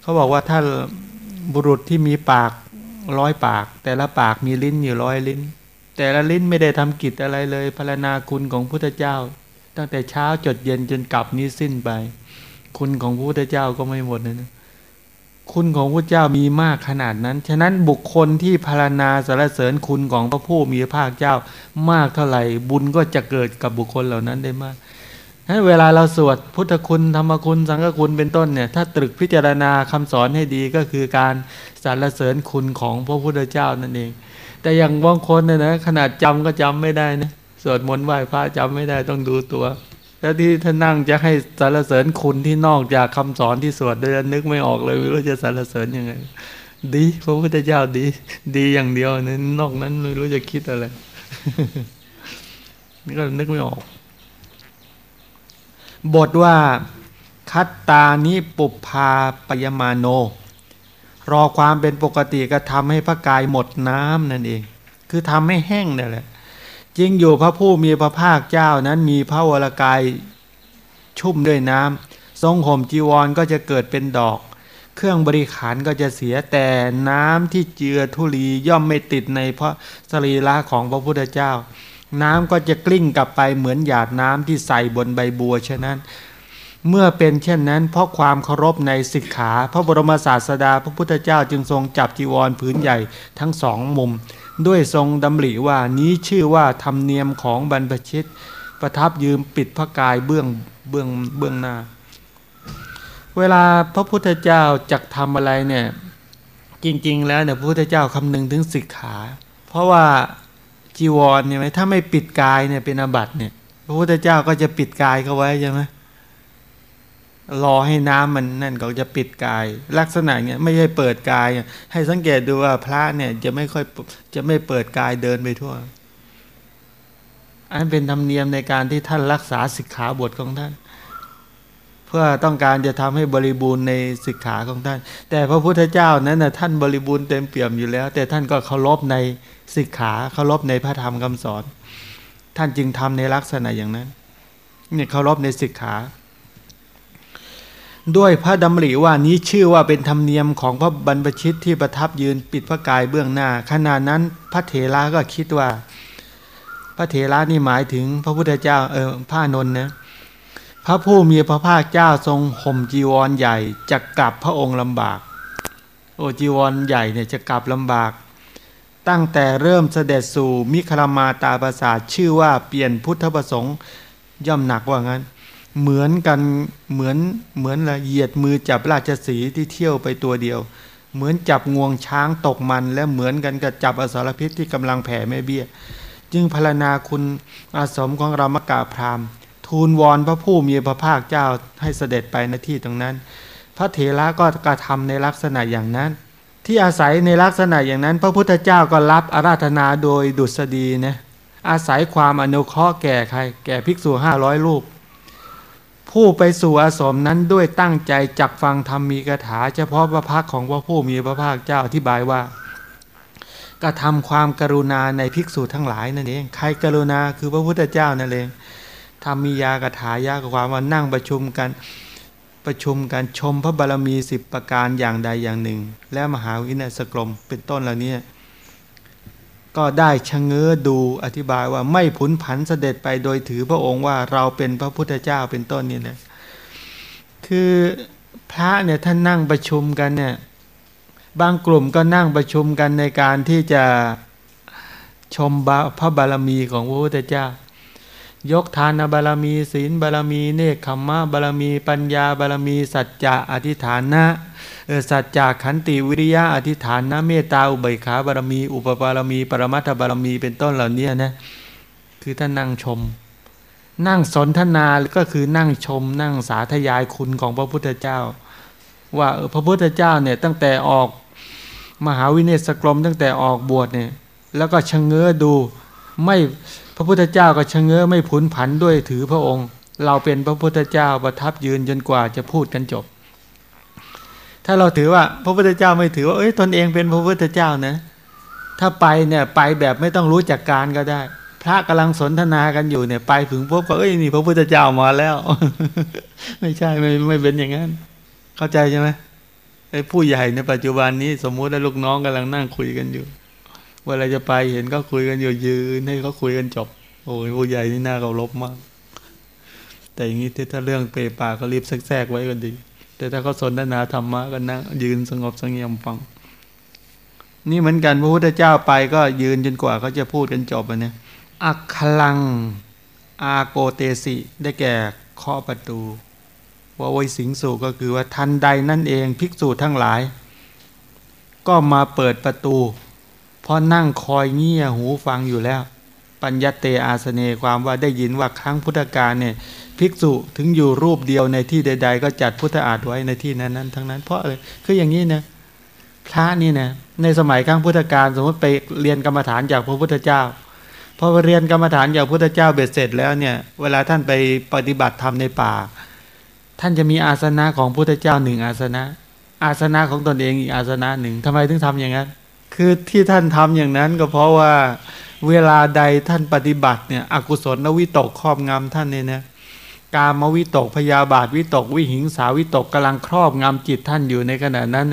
เขาบอกว่าถ้าบุรุษที่มีปากร้อยปาก แต่ละปากมีลิ้นอยู่ร้อยลิ้น แต่ละลิ้นไม่ได้ทำกิจอะไรเลยพรรณนาคุณของพุทธเจ้า ตั้งแต่เช้าจดเย็นจนกลับนี้สิ้นไป คุณของพระพุทธเจ้าก็ไม่หมดนะคุณของพระเจ้ามีมากขนาดนั้น ฉะนั้นบุคคลที่พารณาสรรเสริญคุณของพระผู้มีพระภาคเจ้ามากเท่าไหร่บุญก็จะเกิดกับบุคคลเหล่านั้นได้มากฉะนั้นเวลาเราสวดพุทธคุณธรรมคุณสังฆคุณเป็นต้นเนี่ยถ้าตรึกพิจารณาคำสอนให้ดีก็คือการสรรเสริญคุณของพระพุทธเจ้านั่นเอง แต่อย่างบางคนเนี่ยนะขนาดจำก็จำไม่ได้นะสวดมนต์ไหว้พระจำไม่ได้ต้องดูตัว แล้วที่ท่านนั่งจะให้สรรเสริญคุณที่นอกจากคาสอนที่สวดเดินนึกไม่ออกเลยว่าจะสรรเสริญยังไง ดีพระพุทธเจ้าดี ดีอย่างเดียวนั้นนอกนั้นไม่รู้จะคิดอะไรนี่ก็นึกไม่ออก บทว่า คัตตานิปุพาปยมาโน รอความเป็นปกติก็ทำให้พระกายหมดน้ำนั่นเอง คือทำให้แห้งนั่นแหละ จริงอยู่พระผู้มีพระภาคเจ้านั้นมีพระวรากายชุ่มด้วยน้ำทรงห่มจีวรก็จะเกิดเป็นดอก เครื่องบริขารก็จะเสียแต่น้ำที่เจือทุลีย่อมไม่ติดในพระสรีระของพระพุทธเจ้า น้ำก็จะกลิ้งกลับไปเหมือนหยาดน้ำที่ใส่บนใบบัวฉะนั้น เมื่อเป็นเช่นนั้น เพราะความเคารพในสิกขา พระบรมศาสดาพระพุทธเจ้าจึงทรงจับจีวรผืนใหญ่ทั้งสองมุม ด้วยทรงดำริว่านี้ชื่อว่าธรรมเนียมของบรรพชิต ประทับยืมปิดพระกายเบื้องเบื้องเบื้องหน้า เวลาพระพุทธเจ้าจักทำอะไรเนี่ยจริง ๆ แล้วเนี่ยพระพุทธเจ้าคำนึงถึงสิกขา เพราะว่าจีวรเนี่ยถ้าไม่ปิดกายเนี่ยเป็นอบัติเนี่ยพระพุทธเจ้าก็จะปิดกายเขาไว้ใช่ไหม รอให้น้ำมันนั่นก็จะปิดกาย ลักษณะเนี้ยไม่ใช่เปิดกาย ให้สังเกตดูว่าพระเนี่ยจะไม่ค่อยจะไม่เปิดกายเดินไปทั่ว อันเป็นธรรมเนียมในการที่ท่านรักษาสิกขาบทของท่าน เพื่อต้องการจะทำให้บริบูรณ์ในสิกขาของท่าน แต่พระพุทธเจ้านั้นนะท่านบริบูรณ์เต็มเปี่ยมอยู่แล้ว แต่ท่านก็เคารพในสิกขาเคารพในพระธรรมคำสอน ท่านจึงทำในลักษณะอย่างนั้นเนี่ยเคารพในสิกขา ด้วยพระดำริว่านี้ชื่อว่าเป็นธรรมเนียมของพระบรรพชิตที่ประทับยืนปิดพระกายเบื้องหน้าขณะนั้นพระเถระก็คิดว่า พระเถระนี่หมายถึงพระพุทธเจ้าเออพระนนท์นะพระผู้มีพระภาคเจ้าทรงห่มจีวรใหญ่จะกลับพระองค์ลำบาก โอจีวรใหญ่เนี่ยจะกลับลำบาก ตั้งแต่เริ่มเสด็จสู่มิคลมาตาประสาทชื่อว่าเปลี่ยนพุทธประสงค์ย่อมหนักว่างั้น เหมือนกันเหมือนเหมือนละเหยียดมือจับราชสีที่เที่ยวไปตัวเดียว เหมือนจับงวงช้างตกมัน และเหมือนกันกับจับอสรพิษที่กำลังแผ่แม่เบี้ย จึงพรณนาคุณอาสมของรามกาพรามทูลวอนพระผู้มีพระภาคเจ้าให้เสด็จไปในที่ตรงนั้น พระเถระก็กระทำในลักษณะอย่างนั้น ที่อาศัยในลักษณะอย่างนั้น พระพุทธเจ้าก็รับอาราธนาโดยดุษฎีนะอาศัยความอนุเคราะห์แก่ใคร แก่ภิกษุห้าร้อยรูป ผู้ไปสู่อาสมนั้นด้วยตั้งใจจักฟังธรรมมีคาถา เฉพาะพระพักของพระผู้มีพระภาคเจ้าอธิบายว่ากระทำความกรุณาในภิกษุทั้งหลายนั่นเองใครกรุณาคือพระพุทธเจ้านั่นเองทำมียากถายากความว่านั่งประชุมกันประชุมกันชมพระบารมีสิบประการอย่างใดอย่างหนึ่ง และมหาวินัยสกรมเป็นต้นเหล่านี้ ก็ได้ชะเง้อดูอธิบายว่าไม่ผุนผันเสด็จไปโดยถือพระองค์ว่าเราเป็นพระพุทธเจ้าเป็นต้นนี่นะคือพระเนี่ยท่านนั่งประชุมกันเนี่ยบางกลุ่มก็นั่งประชุมกันในการที่จะชมพระบารมีของพระพุทธเจ้า ยกทานบารมี ศีลบารมี เนคขมมะบารมี ปัญญาบารมี สัจจะอธิฐานนะ สัจจะขันติวิริยะอธิฐานนะเมตตาอุเบกขาบารมี อุปบารมี ปรมัตถบารมีเป็นต้นเหล่านี้นะคือท่านนั่งชม นั่งสนทนาก็คือนั่งชม นั่งสาธยายคุณของพระพุทธเจ้า ว่าพระพุทธเจ้าเนี่ยตั้งแต่ออกมหาวิเนศกรมตั้งแต่ออกบวชเนี่ยแล้วก็ชะเง้อดูไม่พระพุทธเจ้าก็ชะเง้อไม่ผุนผันด้วยถือพระองค์ เราเป็นพระพุทธเจ้าประทับยืนจนกว่าจะพูดกันจบ ถ้าเราถือว่าพระพุทธเจ้าไม่ถือว่าเอ้ยตนเองเป็นพระพุทธเจ้านะ ถ้าไปเนี่ยไปแบบไม่ต้องรู้จักการก็ได้ พระกำลังสนทนากันอยู่เนี่ย ไปถึงพบก็เอ้ยนี่พระพุทธเจ้ามาแล้ว ไม่ใช่ไม่ไม่เป็นอย่างนั้น เข้าใจใช่ไหมไอ้ผู้ใหญ่ในปัจจุบันนี้สมมุติว่าลูกน้องกำลังนั่งคุยกันอยู่เวลาจะไปเห็นก็คุยกันอยู่ยืนให้เขาคุยกันจบ โอ้ยผู้ใหญ่นี่น่าเคารพมาก แต่อย่างนี้ถ้าเรื่องเปรปาก็รีบแทรกไว้ก็ดี แต่ถ้าเขาสนทนาธรรมะก็นั่งยืนสงบสงเงียมฟัง นี่เหมือนกันพระพุทธเจ้าไปก็ยืนจนกว่าเขาจะพูดกันจบนะอักขลัง อาโกเตสิ ได้แก่ข้อประตูว่าไวสิงสูก็คือว่าทันใดนั่นเองภิกษุทั้งหลาย ก็มาเปิดประตู เพราะนั่งคอยเงี่ยหูฟังอยู่แล้ว ปัญญเตอาสเนความว่าได้ยินว่าครั้งพุทธกาลเนี่ยภิกษุถึงอยู่รูปเดียวในที่ใด ๆ ก็จัดพุทธอาฏไว้ในที่นั้นนั้นทั้งนั้น เพราะอะไรคืออย่างนี้นะพระนี่นะในสมัยครั้งพุทธกาลสมมติไปเรียนกรรมฐานจากพระพุทธเจ้าพอไปเรียนกรรมฐานจากพระพุทธเจ้าเบ็ดเสร็จแล้วเนี่ยเวลาท่านไปปฏิบัติธรรมในป่า ท่านจะมีอาสนะของพุทธเจ้าหนึ่งอาสนะ อาสนะของตนเองอีกอาสนะหนึ่งทำไมถึงทำอย่างนั้น คือที่ท่านทำอย่างนั้นก็เพราะว่า เวลาใดท่านปฏิบัติเนี่ยอกุศลนวิตกครอบงำท่านเนี่ยนะกามวิตกพยาบาทวิตก วิหิงสาวิตกกำลังครอบงำจิตท่านอยู่ในขณะนั้น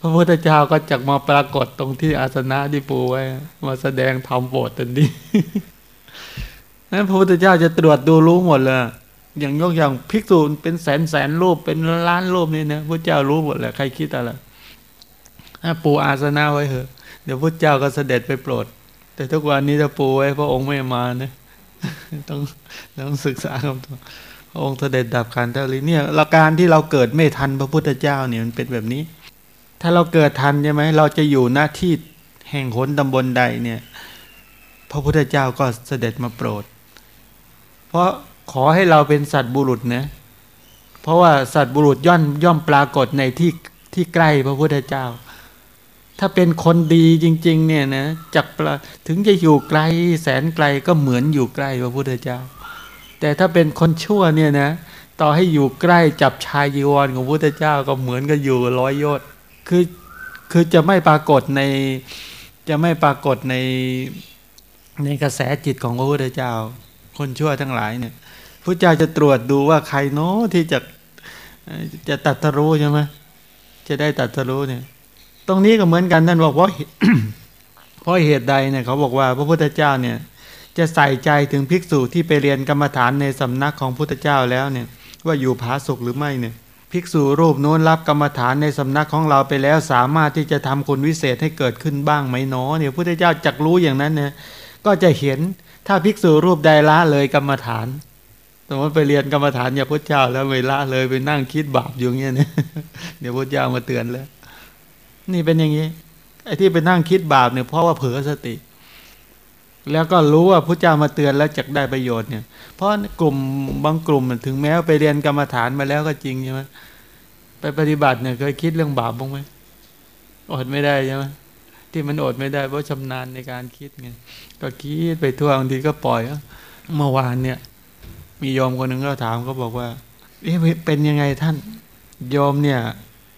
พระพุทธเจ้าก็จะมาปรากฏตรงที่อาสนะที่ปูไว้ มาแสดงธรรมโปรดตันนี้นั้นพระพุทธเจ้าจะตรวจดูรู้หมดเลยอย่างยกอย่างภิกษุเป็นแสนแสนรูปเป็นล้านรูปนี่นะพระเจ้ารู้หมดเลยใครคิดอะไรปูอาสนะไว้เหอะเดี๋ยวพระเจ้าก็เสด็จไปโปรด แต่ทุกวันนี้ถ้าปูไว้พระองค์ไม่มาเนี่ยต้องต้องศึกษาคำตอบพระองค์เสด็จดับขันธลิเนี่ยเราการที่เราเกิดไม่ทันพระพุทธเจ้าเนี่ยมันเป็นแบบนี้ ถ้าเราเกิดทันใช่ไหมเราจะอยู่หน้าที่แห่งหนตำบลใดเนี่ย พระพุทธเจ้าก็เสด็จมาโปรด เพราะขอให้เราเป็นสัตว์บุรุษนะเพราะว่าสัตว์บุรุษย่อมย่อมปรากฏในที่ที่ใกล้พระพุทธเจ้า ถ้าเป็นคนดีจริง ๆ เนี่ยนะจากถึงจะอยู่ไกลแสนไกลก็เหมือนอยู่ใกล้พระพุทธเจ้า แต่ถ้าเป็นคนชั่วเนี่ยนะต่อให้อยู่ใกล้จับชายยีวรของพระพุทธเจ้าก็เหมือนกับอยู่ร้อยยศคือคือจะไม่ปรากฏในจะไม่ปรากฏในในกระแสจิตของพระพุทธเจ้า คนชั่วทั้งหลายเนี่ยพระเจ้าจะตรวจดูว่าใครโน้ที่จะจะตัดทะรู้ใช่ไหมจะได้ตัดทะรู้เนี่ย ตรงนี้ก็เหมือนกันท่านบอกเพราะเพราะเหตุใดเนี่ยเขาบอกว่าพระพุทธเจ้าเนี่ย จะใส่ใจถึงภิกษุที่ไปเรียนกรรมฐานในสำนักของพุทธเจ้าแล้วเนี่ย ว่าอยู่ผาสุกหรือไม่เนี่ย ภิกษุรูปโน้นรับกรรมฐานในสำนักของเราไปแล้วสามารถที่จะทำคุณวิเศษให้เกิดขึ้นบ้างไหมเนาะเนี่ยพุทธเจ้าจักรู้อย่างนั้นเนี่ยก็จะเห็นถ้าภิกษุรูปใดละเลยกรรมฐานสมมติไปเรียนกรรมฐานอย่าพุทธเจ้าแล้วไม่ละเลยไปนั่งคิดบาปอยู่เงี้ยเนี่ยเดี๋ยวพุทธเจ้ามาเตือนแล้ว นี่เป็นอย่างนี้ไอ้ที่ไปนั่งคิดบาปเนี่ยเพราะว่าเผลอสติ แล้วก็รู้ว่าพระเจ้ามาเตือนแล้วจะได้ประโยชน์เนี่ย เพราะกลุ่มบางกลุ่มถึงแม้ไปเรียนกรรมฐานมาแล้วก็จริงใช่ไหมไปปฏิบัติเนี่ยเคยคิดเรื่องบาปบ้างไหมอดไม่ได้ใช่ไหมที่มันอดไม่ได้เพราะชำนาญในการคิดไงก็คิดไปทั่วบางทีก็ปล่อยเมื่อวานเนี่ย มีโยมคนหนึ่งก็ถามก็บอกว่าเอ๊ะเป็นยังไงท่านโยมเนี่ย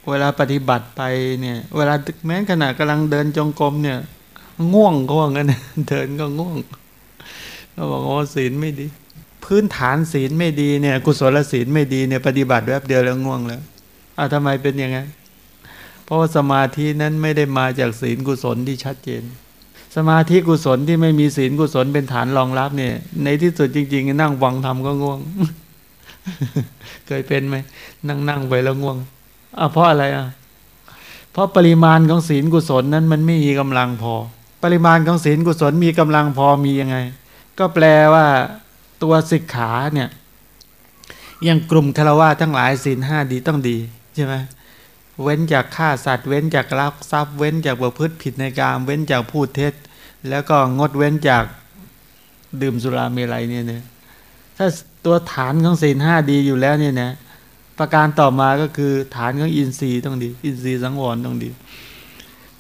เวลาปฏิบัติไปเนี่ยเวลาแม้ขณะกำลังเดินจงกรมเนี่ยง่วงก็ว่างั้นเดินก็ง่วงก็บอกว่าศีลไม่ดี พื้นฐานศีลไม่ดีเนี่ย กุศลศีลไม่ดีเนี่ยปฏิบัติแวบเดียวแล้วง่วงแล้วอ่าทำไมเป็นอย่างนั้นเพราะว่าสมาธินั้นไม่ได้มาจากศีลกุศลที่ชัดเจน สมาธิกุศลที่ไม่มีศีลกุศลเป็นฐานรองรับเนี่ย ในที่สุดจริง ๆ นั่งวังทำก็ง่วง เคยเป็นไหมนั่งนั่งไปแล้วง่วง อะเพราะอะไรอะเพราะปริมาณของศีลกุศลนั้นมันไม่มีกำลังพอ ปริมาณของศีลกุศลมีกำลังพอมียังไง ก็แปลว่าตัวสิกขาเนี่ยอย่างกลุ่มคารวะทั้งหลายศีลห้าดีต้องดีใช่ไหมเว้นจากฆ่าสัตว์เว้นจากลักทรัพย์เว้นจากประพฤติผิดในการเว้นจากพูดเท็จ แล้วก็งดเว้นจากดื่มสุราเมลัยเนี่ยเนี่ยถ้าตัวฐานของศีลห้าดีอยู่แล้วเนี่ยนะ ประการต่อมาก็คือ ฐานของอินทรีย์ต้องดี อินทรีย์สังวรต้องดี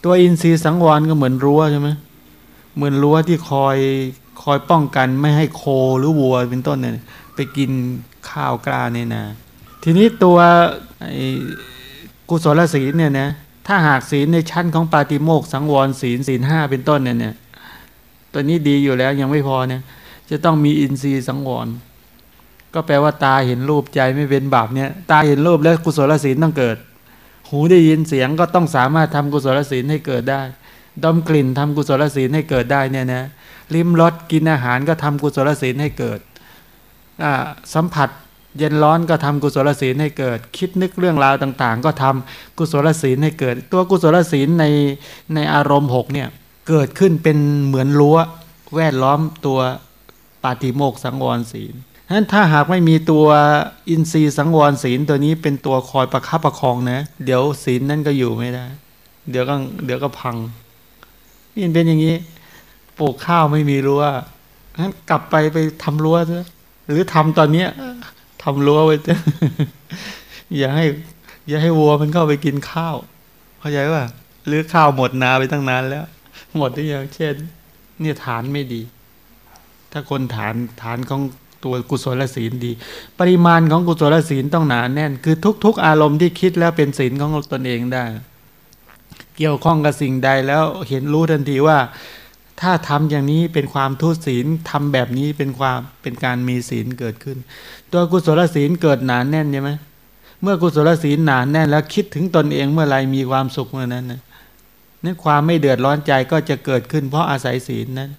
ตัวอินทรีย์สังวรก็เหมือนรั้วใช่ไหมเหมือนรั้วที่คอยคอยป้องกันไม่ให้โคหรือวัวเป็นต้นเนี่ยไปกินข้าวกล้าเนี่ยนะทีนี้ตัวกุศลศีลเนี่ยนะถ้าหากศีลในชั้นของปาติโมกสังวรศีลศีลห้าเป็นต้นเนี่ยเนี่ยตัวนี้ดีอยู่แล้วยังไม่พอเนี่ยจะต้องมีอินทรีย์สังวร ก็แปลว่าตาเห็นรูปใจไม่เป็นบาปเนี่ยตาเห็นรูปแล้วกุศลศีลต้องเกิด หูได้ยินเสียงก็ต้องสามารถทำกุศลศีลให้เกิดได้ดมกลิ่นทำกุศลศีลให้เกิดได้เนี่ยนะลิ้มรสกินอาหารก็ทำกุศลศีลให้เกิดสัมผัสเย็นร้อนก็ทำกุศลศีลให้เกิด คิดนึกเรื่องราวต่างๆ ก็ทำกุศลศีลให้เกิด ตัวกุศลศีลในในอารมณ์หกเนี่ยเกิดขึ้นเป็นเหมือนรั้วแวดล้อมตัวปาติโมกสังวรศีล นั้นถ้าหากไม่มีตัวอินทรีย์สังวรศีลตัวนี้เป็นตัวคอยประคับประคองนะ เดี๋ยวศีลนั่นก็อยู่ไม่ได้ เดี๋ยวก็เดี๋ยวก็พังนี่เป็นอย่างนี้ปลูกข้าวไม่มีรั้วงั้นกลับไปไปทำรั้วเถอะหรือทำตอนเนี้ยทำรั้วไว้เถอะอย่าให้ อย่าให้วัวมันเข้าไปกินข้าว เข้าใจว่าหรือข้าวหมดนาไปตั้งนานแล้ว หมดหรือยังเช่น เนี่ยฐานไม่ดี ถ้าคนฐานฐานของ ตัวกุศลศีลดี ปริมาณของกุศลศีลต้องหนาแน่น คือทุก ๆ อารมณ์ที่คิดแล้วเป็นศีลของตนเองได้ เกี่ยวข้องกับสิ่งใดแล้วเห็นรู้ทันทีว่า ถ้าทำอย่างนี้เป็นความทุศีลทำแบบนี้เป็นความเป็นการมีศีลเกิดขึ้น ตัวกุศลศีลเกิดหนาแน่นใช่ไหมเมื่อกุศลศีลหนาแน่นแล้วคิดถึงตนเองเมื่อไรมีความสุขเมื่อนั้นนะนั้นความไม่เดือดร้อนใจก็จะเกิดขึ้นเพราะอาศัยศีลนั้น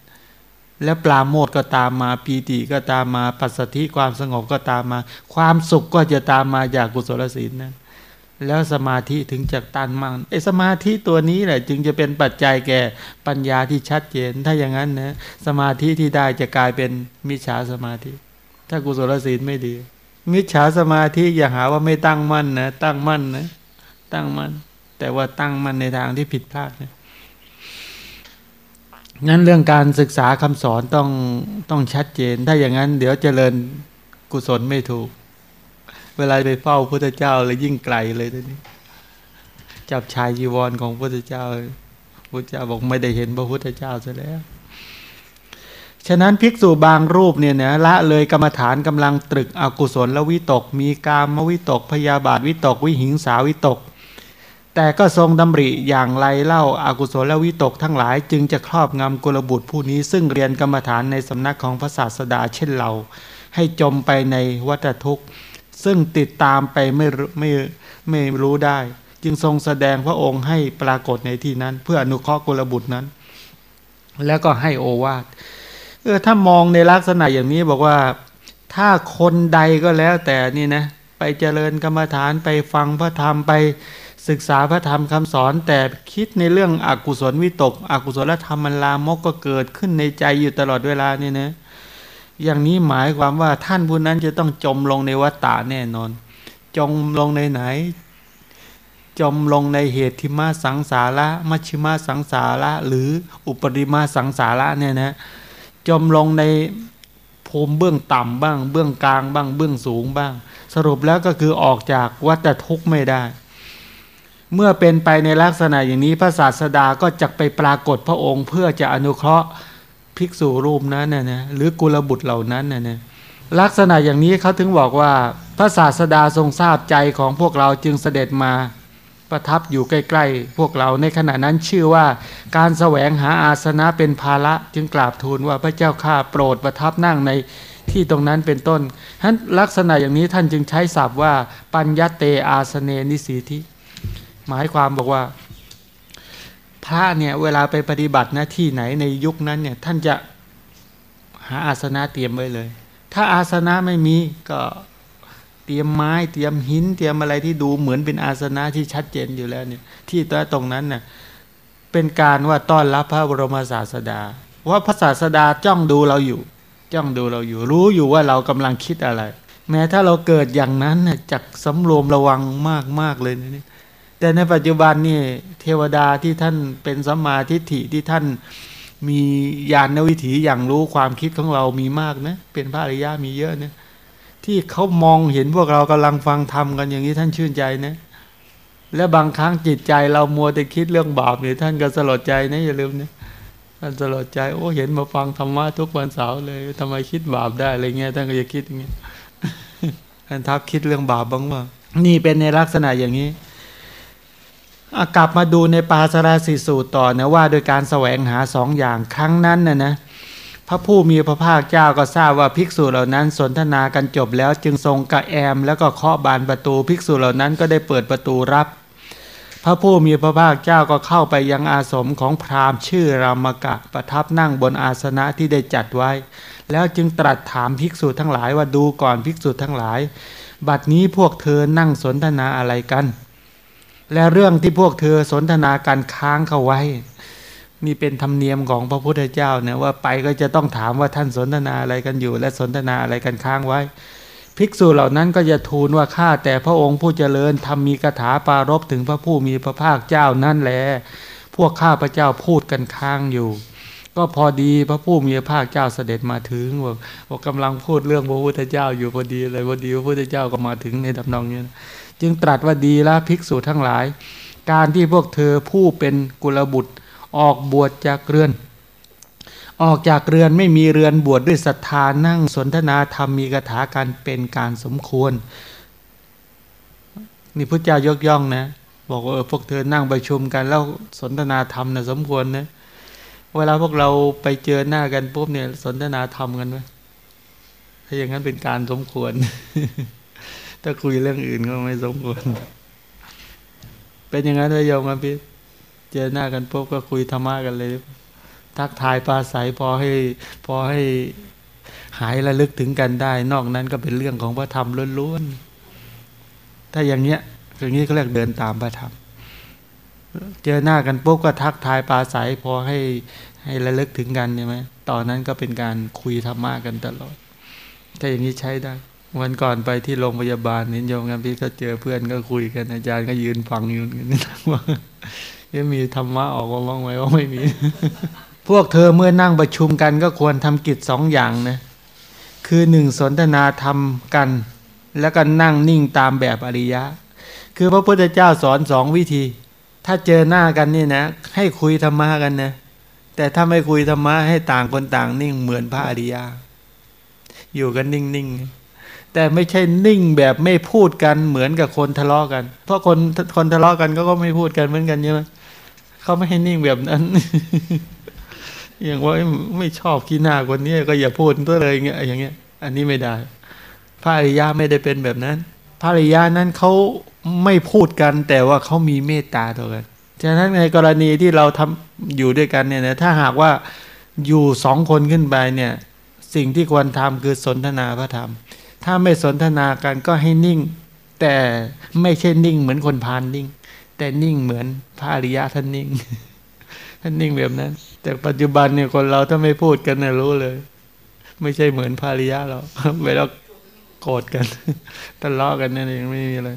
และปลาโมดก็ตามมาปีติก็ตามมาปัสสธิความสงบก็ตามมา ความสุขก็จะตามมาจากกุศลศีลนั้นแล้วสมาธิถึงจะตันมั่งไอ้สมาธิตัวนี้แหละ จึงจะเป็นปัจจัยแก่ปัญญาที่ชัดเจน ถ้าอย่างนั้นนะสมาธิที่ได้จะกลายเป็นมิจฉาสมาธิ ถ้ากุศลศีลไม่ดี มิจฉาสมาธิอย่าหาว่าไม่ตั้งมั่นนะตั้งมั่นนะตั้งมั่นแต่ว่าตั้งมั่นในทางที่ผิดพลาดนะ งั้นเรื่องการศึกษาคำสอนต้องต้องชัดเจน ถ้าอย่างนั้นเดี๋ยวเจริญกุศลไม่ถูก เวลาไปเฝ้าพระเจ้าเลยยิ่งไกลเลยทีนี้ จับชายจีวรของพระเจ้าพระเจ้าบอกไม่ได้เห็นพระพุทธเจ้าซะแล้ว ฉะนั้นภิกษุบางรูปเนี่ยนะละเลยกรรมฐานกำลังตรึกอกุศลและวิตก มีกามวิตกพยาบาทวิตก วิหิงสาวิตก แต่ก็ทรงดำริอย่างไรเล่าอากุศลและวิตกทั้งหลาย จึงจะครอบงำกุลบุตรผู้นี้ซึ่งเรียนกรรมฐานในสำนักของพระศาสดาเช่นเรา ให้จมไปในวัฏทุกข์ ซึ่งติดตามไปไม่ไม่ไม่รู้ได้ จึงทรงแสดงพระองค์ให้ปรากฏในที่นั้น เพื่ออนุเคราะห์กุลบุตรนั้น แล้วก็ให้โอวาทเออถ้ามองในลักษณะอย่างนี้บอกว่าถ้าคนใดก็แล้วแต่นี่นะไปเจริญกรรมฐานไปฟังพระธรรมไป ศึกษาพระธรรมคำสอนแต่คิดในเรื่องอกุศลวิตก อกุศลธรรมมันลามกก็เกิดขึ้นในใจอยู่ตลอดเวลานี่นะอย่างนี้หมายความว่าท่านผู้นั้นจะต้องจมลงในวัฏฏะแน่นอน จมลงในไหน จมลงในเหตุทิมาสังสาระมัชชิมาสังสาระหรืออุปริมาสังสาระเนี่ยนะจมลงในภูมิเบื้องต่ำบ้าง เบื้องกลางบ้าง เบื้องสูงบ้าง สรุปแล้วก็คือออกจากวัฏทุกข์ไม่ได้ เมื่อเป็นไปในลักษณะอย่างนี้พระศาสดาก็จะไปปรากฏพระองค์ เพื่อจะอนุเคราะห์ภิกษุรูปนั้นนะนะหรือกุลบุตรเหล่านั้นนะนะลักษณะอย่างนี้เขาถึงบอกว่าพระศาสดาทรงทราบใจของพวกเราจึงเสด็จมาประทับอยู่ใกล้ๆ พวกเราในขณะนั้นชื่อว่าการแสวงหาอาสนะเป็นภาระจึงกราบทูลว่าพระเจ้าข้าโปรดประทับนั่งในที่ตรงนั้นเป็นต้นท่านลักษณะอย่างนี้ท่านจึงใช้ศัพท์ว่าปัญญเตอาสเนนิสีทิ หมายความบอกว่า พระเนี่ยเวลาไปปฏิบัติหน้าที่ไหนในยุคนั้นเนี่ยท่านจะหาอาสนะเตรียมไว้เลย ถ้าอาสนะไม่มีก็เตรียมไม้เตรียมหิน เตรียมอะไรที่ดูเหมือนเป็นอาสนะที่ชัดเจนอยู่แล้วเนี่ยที่ตัวตรงนั้นเน่ยเป็นการว่าต้อนรับพระบรมศาสดาว่าพระศาสดาจ้องดูเราอยู่ จ้องดูเราอยู่ รู้อยู่ว่าเรากำลังคิดอะไร แม้ถ้าเราเกิดอย่างนั้นน่ยจักสำรวมระวังมากมากเลยนี่ แต่ในปัจจุบันนี่เทวดาที่ท่านเป็นสัมมาทิฏฐิที่ท่านมีญาณวิถีอย่างรู้ความคิดของเรามีมากนะ เป็นพระอริยะมีเยอะนะที่เขามองเห็นพวกเรากำลังฟังธรรมกันอย่างนี้ท่านชื่นใจนะและบางครั้งจิตใจเรามัวแต่คิดเรื่องบาปเนี่ยท่านก็สลดใจนะอย่าลืมนะท่านสลดใจ โอ้เห็นมาฟังธรรมะทุกวันเสาร์เลยทำไมคิดบาปได้อะไรเงี้ยท่านก็จะคิดอย่างเงี้ยท่านทับคิดเรื่องบาปบ้างว่านี่เป็นในลักษณะอย่างนี้ กลับมาดูในปาสราสีสูตรต่อนะว่าโดยการแสวงหาสองอย่างครั้งนั้นนะนะพระผู้มีพระภาคเจ้าก็ทราบว่าภิกษุเหล่านั้นสนทนากันจบแล้วจึงทรงกระแอม แล้วก็เคาะบานประตูภิกษุเหล่านั้นก็ได้เปิดประตูรับ พระผู้มีพระภาคเจ้าก็เข้าไปยังอาสมของพราหมณ์ชื่อรามกะประทับนั่งบนอาสนะที่ได้จัดไว้ แล้วจึงตรัสถามภิกษุทั้งหลายว่าดูก่อนภิกษุทั้งหลาย บัดนี้พวกเธอนั่งสนทนาอะไรกัน และเรื่องที่พวกเธอสนทนาการค้างเข้าไว้ นี่เป็นธรรมเนียมของพระพุทธเจ้าเนี่ยว่าไปก็จะต้องถามว่าท่านสนทนาอะไรกันอยู่ และสนทนาอะไรกันค้างไว้ ภิกษุเหล่านั้นก็จะทูลว่าข้าแต่พระองค์ผู้เจริญทำมีคาถาปารบถึงพระผู้มีพระภาคเจ้านั่นแหละพวกข้าพระเจ้าพูดกันค้างอยู่ ก็พอดีพระผู้มีพระภาคเจ้าเสด็จมาถึงว่าว่ากำลังพูดเรื่องพระพุทธเจ้าอยู่พอดีเลยพอดีพระพุทธเจ้าก็มาถึงในดำนองนี้ จึงตรัสว่าดีละภิกษุทั้งหลาย การที่พวกเธอผู้เป็นกุลบุตร ออกบวชจากเรือน ออกจากเรือนไม่มีเรือนบวชดด้วยศรัทธานั่งสนทนาธรรมมีคาถาการเป็นการสมควร นี่พระเจ้ายกย่องนะ บอกว่าพวกเธอนั่งประชุมกันแล้วสนทนาธรรมนะสมควรนะเวลาพวกเราไปเจอหน้ากันปุ๊บเนี่ยสนทนาธรรมกันไหมถ้าอย่างนั้นเป็นการสมควร ถ้าคุยเรื่องอื่นก็ไม่สมควร เป็นอย่างนั้นเลยโยมครับพี่เจอหน้ากันปุ๊บก็คุยธรรมะกันเลย ทักทายปลาใสพอให้พอให้หายระลึกถึงกันได้ นอกนั้นก็เป็นเรื่องของพระธรรมล้วนๆ ถ้าอย่างเนี้ยอย่างนี้เขาเรียกเดินตามพระธรรม เจอหน้ากันปุ๊บก็ทักทายปลาใสพอให้ให้ระลึกถึงกันใช่ไหมตอนนั้นก็เป็นการคุยธรรมะกันตลอด ถ้าอย่างนี้ใช้ได้ วันก่อนไปที่โรงพยาบาลนิยมกันพี่ก็เจอเพื่อนก็คุยกันอาจารย์ก็ยืนฟังอยู่กันนี่ว่ายังมีธรรมะออกมาบ้างไหมว่าไม่มี พวกเธอเมื่อนั่งประชุมกันก็ควรทำกิจสองอย่างนะคือหนึ่งสนทนาธรรมกัน แล้วก็นั่งนิ่งตามแบบอริยะ คือพระพุทธเจ้าสอนสองวิธี ถ้าเจอหน้ากันนี่นะ ให้คุยธรรมะกันนะแต่ถ้าไม่คุยธรรมะให้ต่างคนต่างนิ่งเหมือนพระอริยะอยู่กันนิ่งๆ แต่ไม่ใช่นิ่งแบบไม่พูดกันเหมือนกับคนทะเลาะกัน เพราะคนคนทะเลาะกันก็ก็ไม่พูดกันเหมือนกันใช่ไหมเขาไม่ให้นิ่งแบบนั้น อย่างว่าไม่ชอบขี้หน้าคนนี้ก็อย่าพูดตัวเลยเงี้ยอย่างเงี้ย อันนี้ไม่ได้ พระอริยะไม่ได้เป็นแบบนั้น พระอริยะนั้นเขาไม่พูดกันแต่ว่าเขามีเมตตาต่อกันฉะนั้นในกรณีที่เราทำอยู่ด้วยกันเนี่ยนะถ้าหากว่าอยู่สองคนขึ้นไปเนี่ย สิ่งที่ควรทำคือสนทนาพระธรรม ถ้าไม่สนทนากันก็ให้นิ่ง แต่ไม่ใช่นิ่งเหมือนคนพานนิ่ง แต่นิ่งเหมือนพระอริยะท่านนิ่ง ท่านนิ่งแบบนั้น แต่ปัจจุบันเนี่ยคนเราถ้าไม่พูดกันเนี่ยรู้เลย ไม่ใช่เหมือนพระอริยะเราเวลาโกรธกันทะเลาะกันนั่นเองไม่มีอะไร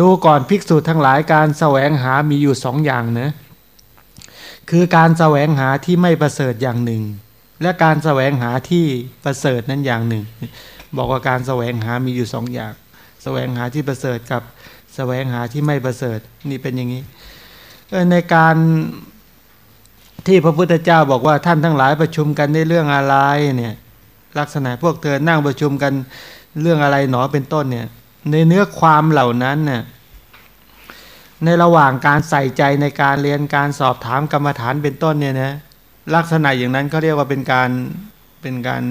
ดูก่อนภิกษุทั้งหลายการแสวงหามีอยู่สองอย่างนะคือการแสวงหาที่ไม่ประเสริฐอย่างหนึ่ง และการแสวงหาที่ประเสริฐนั้นอย่างหนึ่ง บอกว่าการแสวงหามีอยู่สองอย่างแสวงหาที่ประเสริฐกับแสวงหาที่ไม่ประเสริฐนี่เป็นอย่างนี้ในการที่พระพุทธเจ้าบอกว่าท่านทั้งหลายประชุมกันในเรื่องอะไรเนี่ยลักษณะพวกเธอนั่งประชุมกันเรื่องอะไรหนอเป็นต้นเนี่ยในเนื้อความเหล่านั้นเนี่ยในระหว่างการใส่ใจในการเรียนการสอบถามกรรมฐานเป็นต้นเนี่ยนะลักษณะอย่างนั้นเขาเรียกว่าเป็นการเป็นการ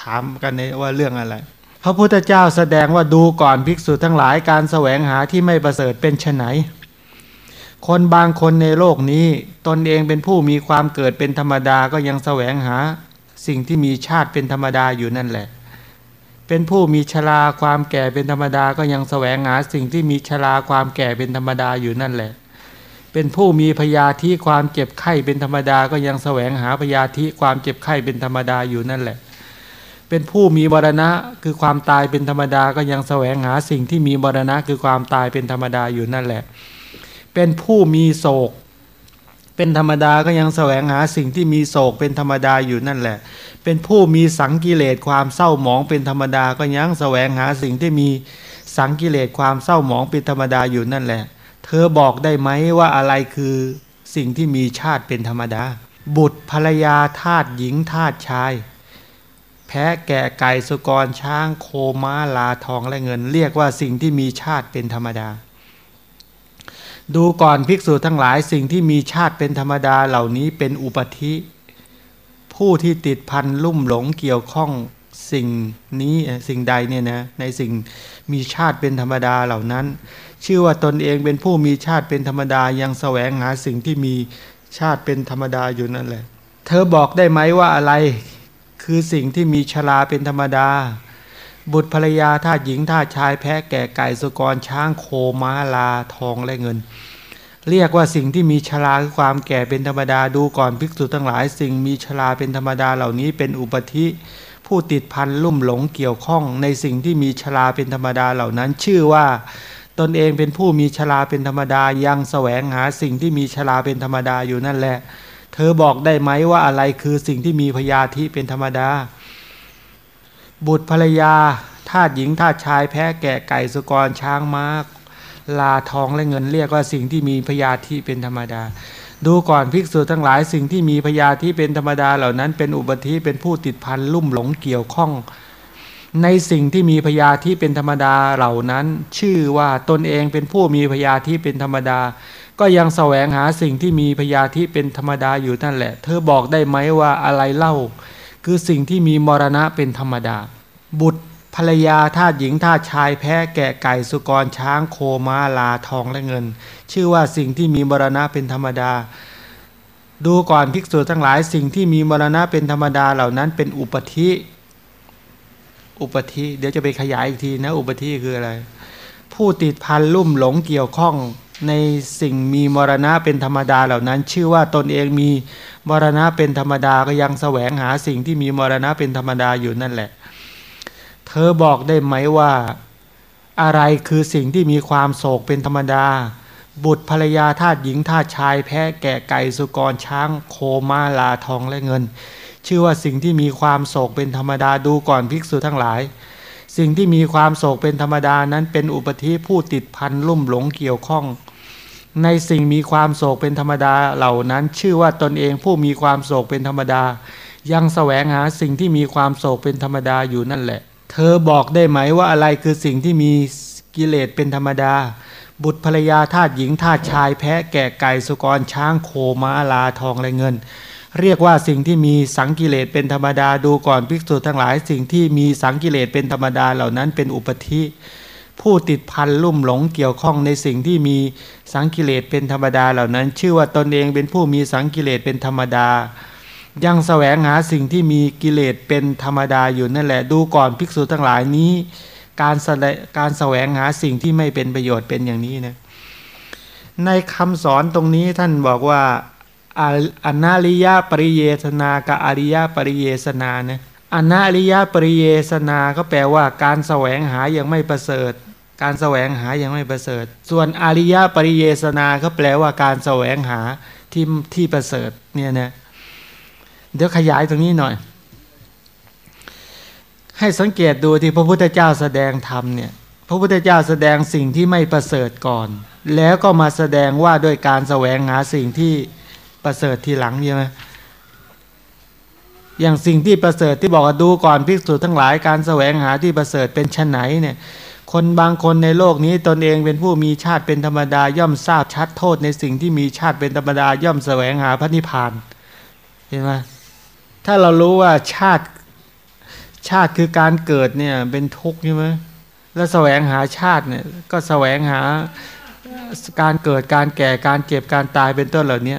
ถามกันในว่าเรื่องอะไร พระพุทธเจ้าแสดงว่าดูก่อนภิกษุทั้งหลายการแสวงหาที่ไม่ประเสริฐเป็นไนคนบางคนในโลกนี้ตนเองเป็นผู้มีความเกิดเป็นธรรมดาก็ยังแสวงหา สิ่งที่มีชาติเป็นธรรมดาอยู่นั่นแหละ เป็นผู้มีชราความแก่เป็นธรรมดาก็ยังแสวงหาสิ่งที่มีชราความแก่เป็นธรรมดาอยู่นั่นแหละ เป็นผู้มีพยาธิความเจ็บไข้เป็นธรรมดาก็ยังแสวงหาพยาธิความเจ็บไข้เป็นธรรมดาอยู่นั่นแหละ เป็นผู้มีบรณะคือความตายเป็นธรรมดาก็ยังแสวงหาสิ่งที่มีบรณะคือความตายเป็นธรรมดาอยู่นั่นแหละ เป็นผู้มีโศก เป็นธรรมดาก็ยังแสวงหาสิ่งที่มีโศกเป็นธรรมดาอยู่นั่นแหละ เป็นผู้มีสังกิเลสความเศร้าหมองเป็นธรรมดาก็ยังแสวงหาสิ่งที่มีสังกิเลสความเศร้าหมองเป็นธรรมดาอยู่นั่นแหละ เธอบอกได้ไหมว่าอะไรคือสิ่งที่มีชาติเป็นธรรมดา บุตรภรรยาทาตหญิงทาตชายะแกะไก่สุกรช้างโคม้าลาทองและเงิน เรียกว่าสิ่งที่มีชาติเป็นธรรมดา ดูก่อนภิกษุทั้งหลายสิ่งที่มีชาติเป็นธรรมดาเหล่านี้เป็นอุปธิ ผู้ที่ติดพันลุ่มหลงเกี่ยวข้องสิ่งนี้สิ่งใดเนี่ยนะในสิ่งมีชาติเป็นธรรมดาเหล่านั้น ชื่อว่าตนเองเป็นผู้มีชาติเป็นธรรมดายังแสวงหาสิ่งที่มีชาติเป็นธรรมดาอยู่นั่นแหละ เธอบอกได้ไหมว่าอะไร คือสิ่งที่มีชราเป็นธรรมดา บุตรภรรยาทาสหญิงทาสชายแพะแก่ไก่สุกรช้างโคม้าลาทองและเงิน เรียกว่าสิ่งที่มีชราคือความแก่เป็นธรรมดาดูก่อนภิกษุทั้งหลาย สิ่งมีชราเป็นธรรมดาเหล่านี้เป็นอุปธิผู้ติดพันลุ่มหลงเกี่ยวข้องในสิ่งที่มีชราเป็นธรรมดาเหล่านั้น ชื่อว่าตนเองเป็นผู้มีชราเป็นธรรมดายังแสวงหาสิ่งที่มีชราเป็นธรรมดาอยู่นั่นแหละ เธอบอกได้ไหมว่าอะไรคือสิ่งที่มีพยาธิเป็นธรรมดา บุตรภรรยาทาสหญิงทาสชายแพะแกะไก่สุกรช้างม้าลาทองและเงินเรียกว่าสิ่งที่มีพยาธิเป็นธรรมดา ดูก่อนภิกษุทั้งหลายสิ่งที่มีพยาธิเป็นธรรมดาเหล่านั้น เป็นอุบัติเป็นผู้ติดพันลุ่มหลงเกี่ยวข้อง ในสิ่งที่มีพยาธิเป็นธรรมดาเหล่านั้น ชื่อว่าตนเองเป็นผู้มีพยาธิเป็นธรรมดา ก็ยังแสวงหาสิ่งที่มีพยาธิเป็นธรรมดาอยู่นั่นแหละ เธอบอกได้ไหมว่าอะไรเล่า คือสิ่งที่มีมรณะเป็นธรรมดา บุตรภรรยาทาสหญิงทาสชายแพะแกะไก่สุกรช้างโคม้าลาทองและเงิน ชื่อว่าสิ่งที่มีมรณะเป็นธรรมดา ดูก่อนภิกษุทั้งหลายสิ่งที่มีมรณะเป็นธรรมดาเหล่านั้นเป็นอุปธิอุปธิเดี๋ยวจะไปขยายอีกทีนะ อุปธิคืออะไร ผู้ติดพันลุ่มหลงเกี่ยวข้อง ในสิ่งมีมรณะเป็นธรรมดาเหล่านั้น ชื่อว่าตนเองมีมรณะเป็นธรรมดาก็ยังแสวงหาสิ่งที่มีมรณะเป็นธรรมดาอยู่นั่นแหละ เธอบอกได้ไหมว่า อะไรคือสิ่งที่มีความโศกเป็นธรรมดา บุตรภรรยาทาสหญิงทาสชายแพะแกะไก่สุกรช้างโคม้าลาทองและเงิน ชื่อว่าสิ่งที่มีความโศกเป็นธรรมดาดูก่อนภิกษุทั้งหลาย สิ่งที่มีความโศกเป็นธรรมดานั้นเป็นอุปธิผู้ติดพันลุ่มหลงเกี่ยวข้อง ในสิ่งมีความโศกเป็นธรรมดาเหล่านั้น ชื่อว่าตนเองผู้มีความโศกเป็นธรรมดา ยังแสวงหาสิ่งที่มีความโศกเป็นธรรมดาอยู่นั่นแหละ เธอบอกได้ไหมว่าอะไรคือสิ่งที่มีกิเลสเป็นธรรมดา บุตรภรรยาทาสหญิงทาสชายแพะแกะไก่สุกรช้างโคม้าลาทองและเงิน เรียกว่าสิ่งที่มีสังกิเลสเป็นธรรมดาดูก่อนภิกษุทั้งหลาย สิ่งที่มีสังกิเลสเป็นธรรมดาเหล่านั้นเป็นอุปธิผู้ติดพันลุ่มหลงเกี่ยวข้องในสิ่งที่มีสังกิเลสเป็นธรรมดาเหล่านั้น ชื่อว่าตนเองเป็นผู้มีสังกิเลสเป็นธรรมดา ยังแสวงหาสิ่งที่มีกิเลสเป็นธรรมดาอยู่นั่นแหละดูก่อนภิกษุทั้งหลายนี้ การสการแสวงหาสิ่งที่ไม่เป็นประโยชน์เป็นอย่างนี้นะในคำสอนตรงนี้ท่านบอกว่า อนาริยปริเยสนากับอริยปริเยสนานะอนาริยปริเยสนาก็แปลว่าการแสวงหายังไม่ประเสริฐ การแสวงหายังไม่ประเสริฐ ส่วนอริยปริเยสนาก็แปลว่าการแสวงหาที่ที่ประเสริฐเนี่ยนะเดี๋ยวขยายตรงนี้หน่อย ให้สังเกตดูที่พระพุทธเจ้าแสดงธรรมเนี่ยพระพุทธเจ้าแสดงสิ่งที่ไม่ประเสริฐก่อน แล้วก็มาแสดงว่าด้วยการแสวงหาสิ่งที่ ประเสริฐทีหลังใช่ไหมอย่างสิ่งที่ประเสริฐที่บอกว่าดูก่อนภิกษุทั้งหลายการแสวงหาที่ประเสริฐเป็นชนไหนเนี่ยคนบางคนในโลกนี้ตนเองเป็นผู้มีชาติเป็นธรรมดาย่อมทราบชัดโทษในสิ่งที่มีชาติเป็นธรรมดาย่อมแสวงหาพระนิพพานเห็นไหมถ้าเรารู้ว่าชาติชาติคือการเกิดเนี่ยเป็นทุกข์ใช่ไหมแล้วแสวงหาชาติเนี่ยก็แสวงหาการเกิดการแก่การเจ็บการตายเป็นต้นเหล่านี้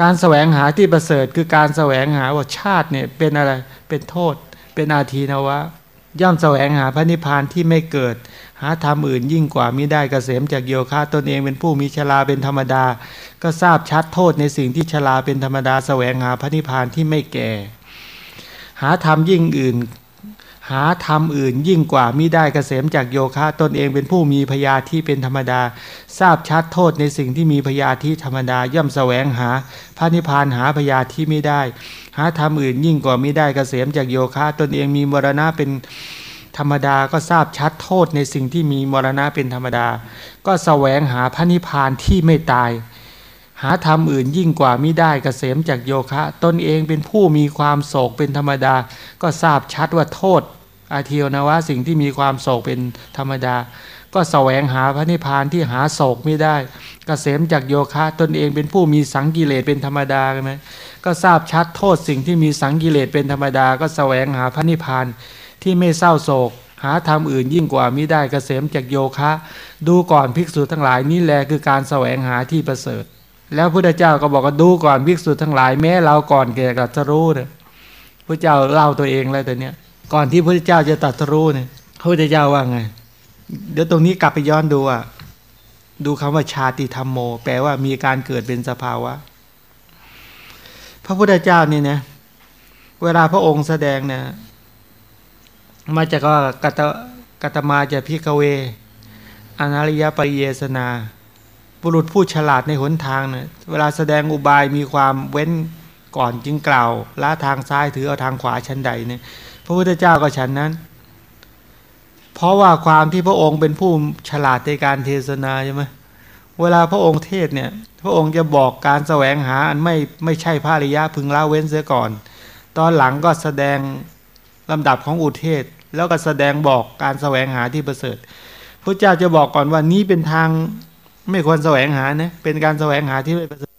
การแสวงหาที่ประเสริฐคือการแสวงหาว่าชาติเนี่ยเป็นอะไรเป็นโทษ เป็นอาทีนวะ ย่อมแสวงหาพระนิพพานที่ไม่เกิด หาธรรมอื่นยิ่งกว่ามิได้กเกษมจากโยคะตนเองเป็นผู้มีชราเป็นธรรมดา ก็ทราบชัดโทษในสิ่งที่ชราเป็นธรรมดา แสวงหาพระนิพพานที่ไม่แก่ หาธรรมยิ่งอื่น หาธรรมอื่นยิ่งกว่ามิได้เกษมจากโยคะตนเองเป็นผู้มีพยาธิเป็นธรรมดา ทราบชัดโทษในสิ่งที่มีพยาธิธรรมดาย่อมแสวงหา พระนิพพานหาพยาธิไม่ได้ หาธรรมอื่นยิ่งกว่ามิได้เกษมจากโยคะตนเองมีมรณะเป็นธรรมดาก็ทราบชัดโทษในสิ่งที่มีมรณะเป็นธรรมดา ก็แสวงหาพระนิพพานที่ไม่ตาย หาธรรมอื่นยิ่งกว่ามิได้เกษมจากโยคะ ตนเองเป็นผู้มีความโศกเป็นธรรมดา ก็ทราบชัดว่าโทษ อาเทียวนะว่าสิ่งที่มีความโศกเป็นธรรมดา ก็แสวงหาพระนิพพานที่หาโศกไม่ได้กเกษมจากโยคะตนเองเป็นผู้มีสังกิเลสเป็นธรรมดาใช่ไหมก็ทราบชัดโทษสิ่งที่มีสังกิเลสเป็นธรรมดา ก็แสวงหาพระนิพพานที่ไม่เศร้าโศก หาธรรมอื่นยิ่งกว่ามิได้กเกษมจากโยคะ ดูก่อนภิกษุทั้งหลายนี่แหละคือการแสวงหาที่ประเสริฐ แล้วพระเจ้าก็บอกว่าดูก่อนภิกษุทั้งหลายแม้เราก่อนแก่กัจะรู้เนี่ยพระเจ้าเล่าตัวเองแล้วแต่เนี้ย ก่อนที่พระเจ้าจะตรัสรู้เนี่ยพระพุทธเจ้าว่าไง เดี๋ยวตรงนี้กลับไปย้อนดูอะดูคำว่าชาติธรรมโม แปลว่ามีการเกิดเป็นสภาวะ พระพุทธเจ้านี่นะเวลาพระองค์แสดงเนี่ยมาจากว่ากัตกัตมาจะพิกเว อนาริยปริเยสนา บุรุษผู้ฉลาดในหนทางเนี่ยเวลาแสดงอุบายมีความเว้นก่อนจึงกล่าวละทางซ้ายถือเอาทางขวาชั้นใดเนี่ย พระพุทธเจ้าก็ฉันนั้น เพราะว่าความที่พระองค์เป็นผู้ฉลาดในการเทศนาใช่ไหมเวลาพระองค์เทศเนี่ยพระองค์จะบอกการแสวงหาอันไม่ไม่ใช่พระริยะพึงละเว้นเสียก่อน ตอนหลังก็แสดงลำดับของอุเทศ แล้วก็แสดงบอกการแสวงหาที่ประเสริฐพระเจ้าจะบอกก่อนว่านี้เป็นทางไม่ควรแสวงหานะเป็นการแสวงหาที่ไม่ประเสริฐ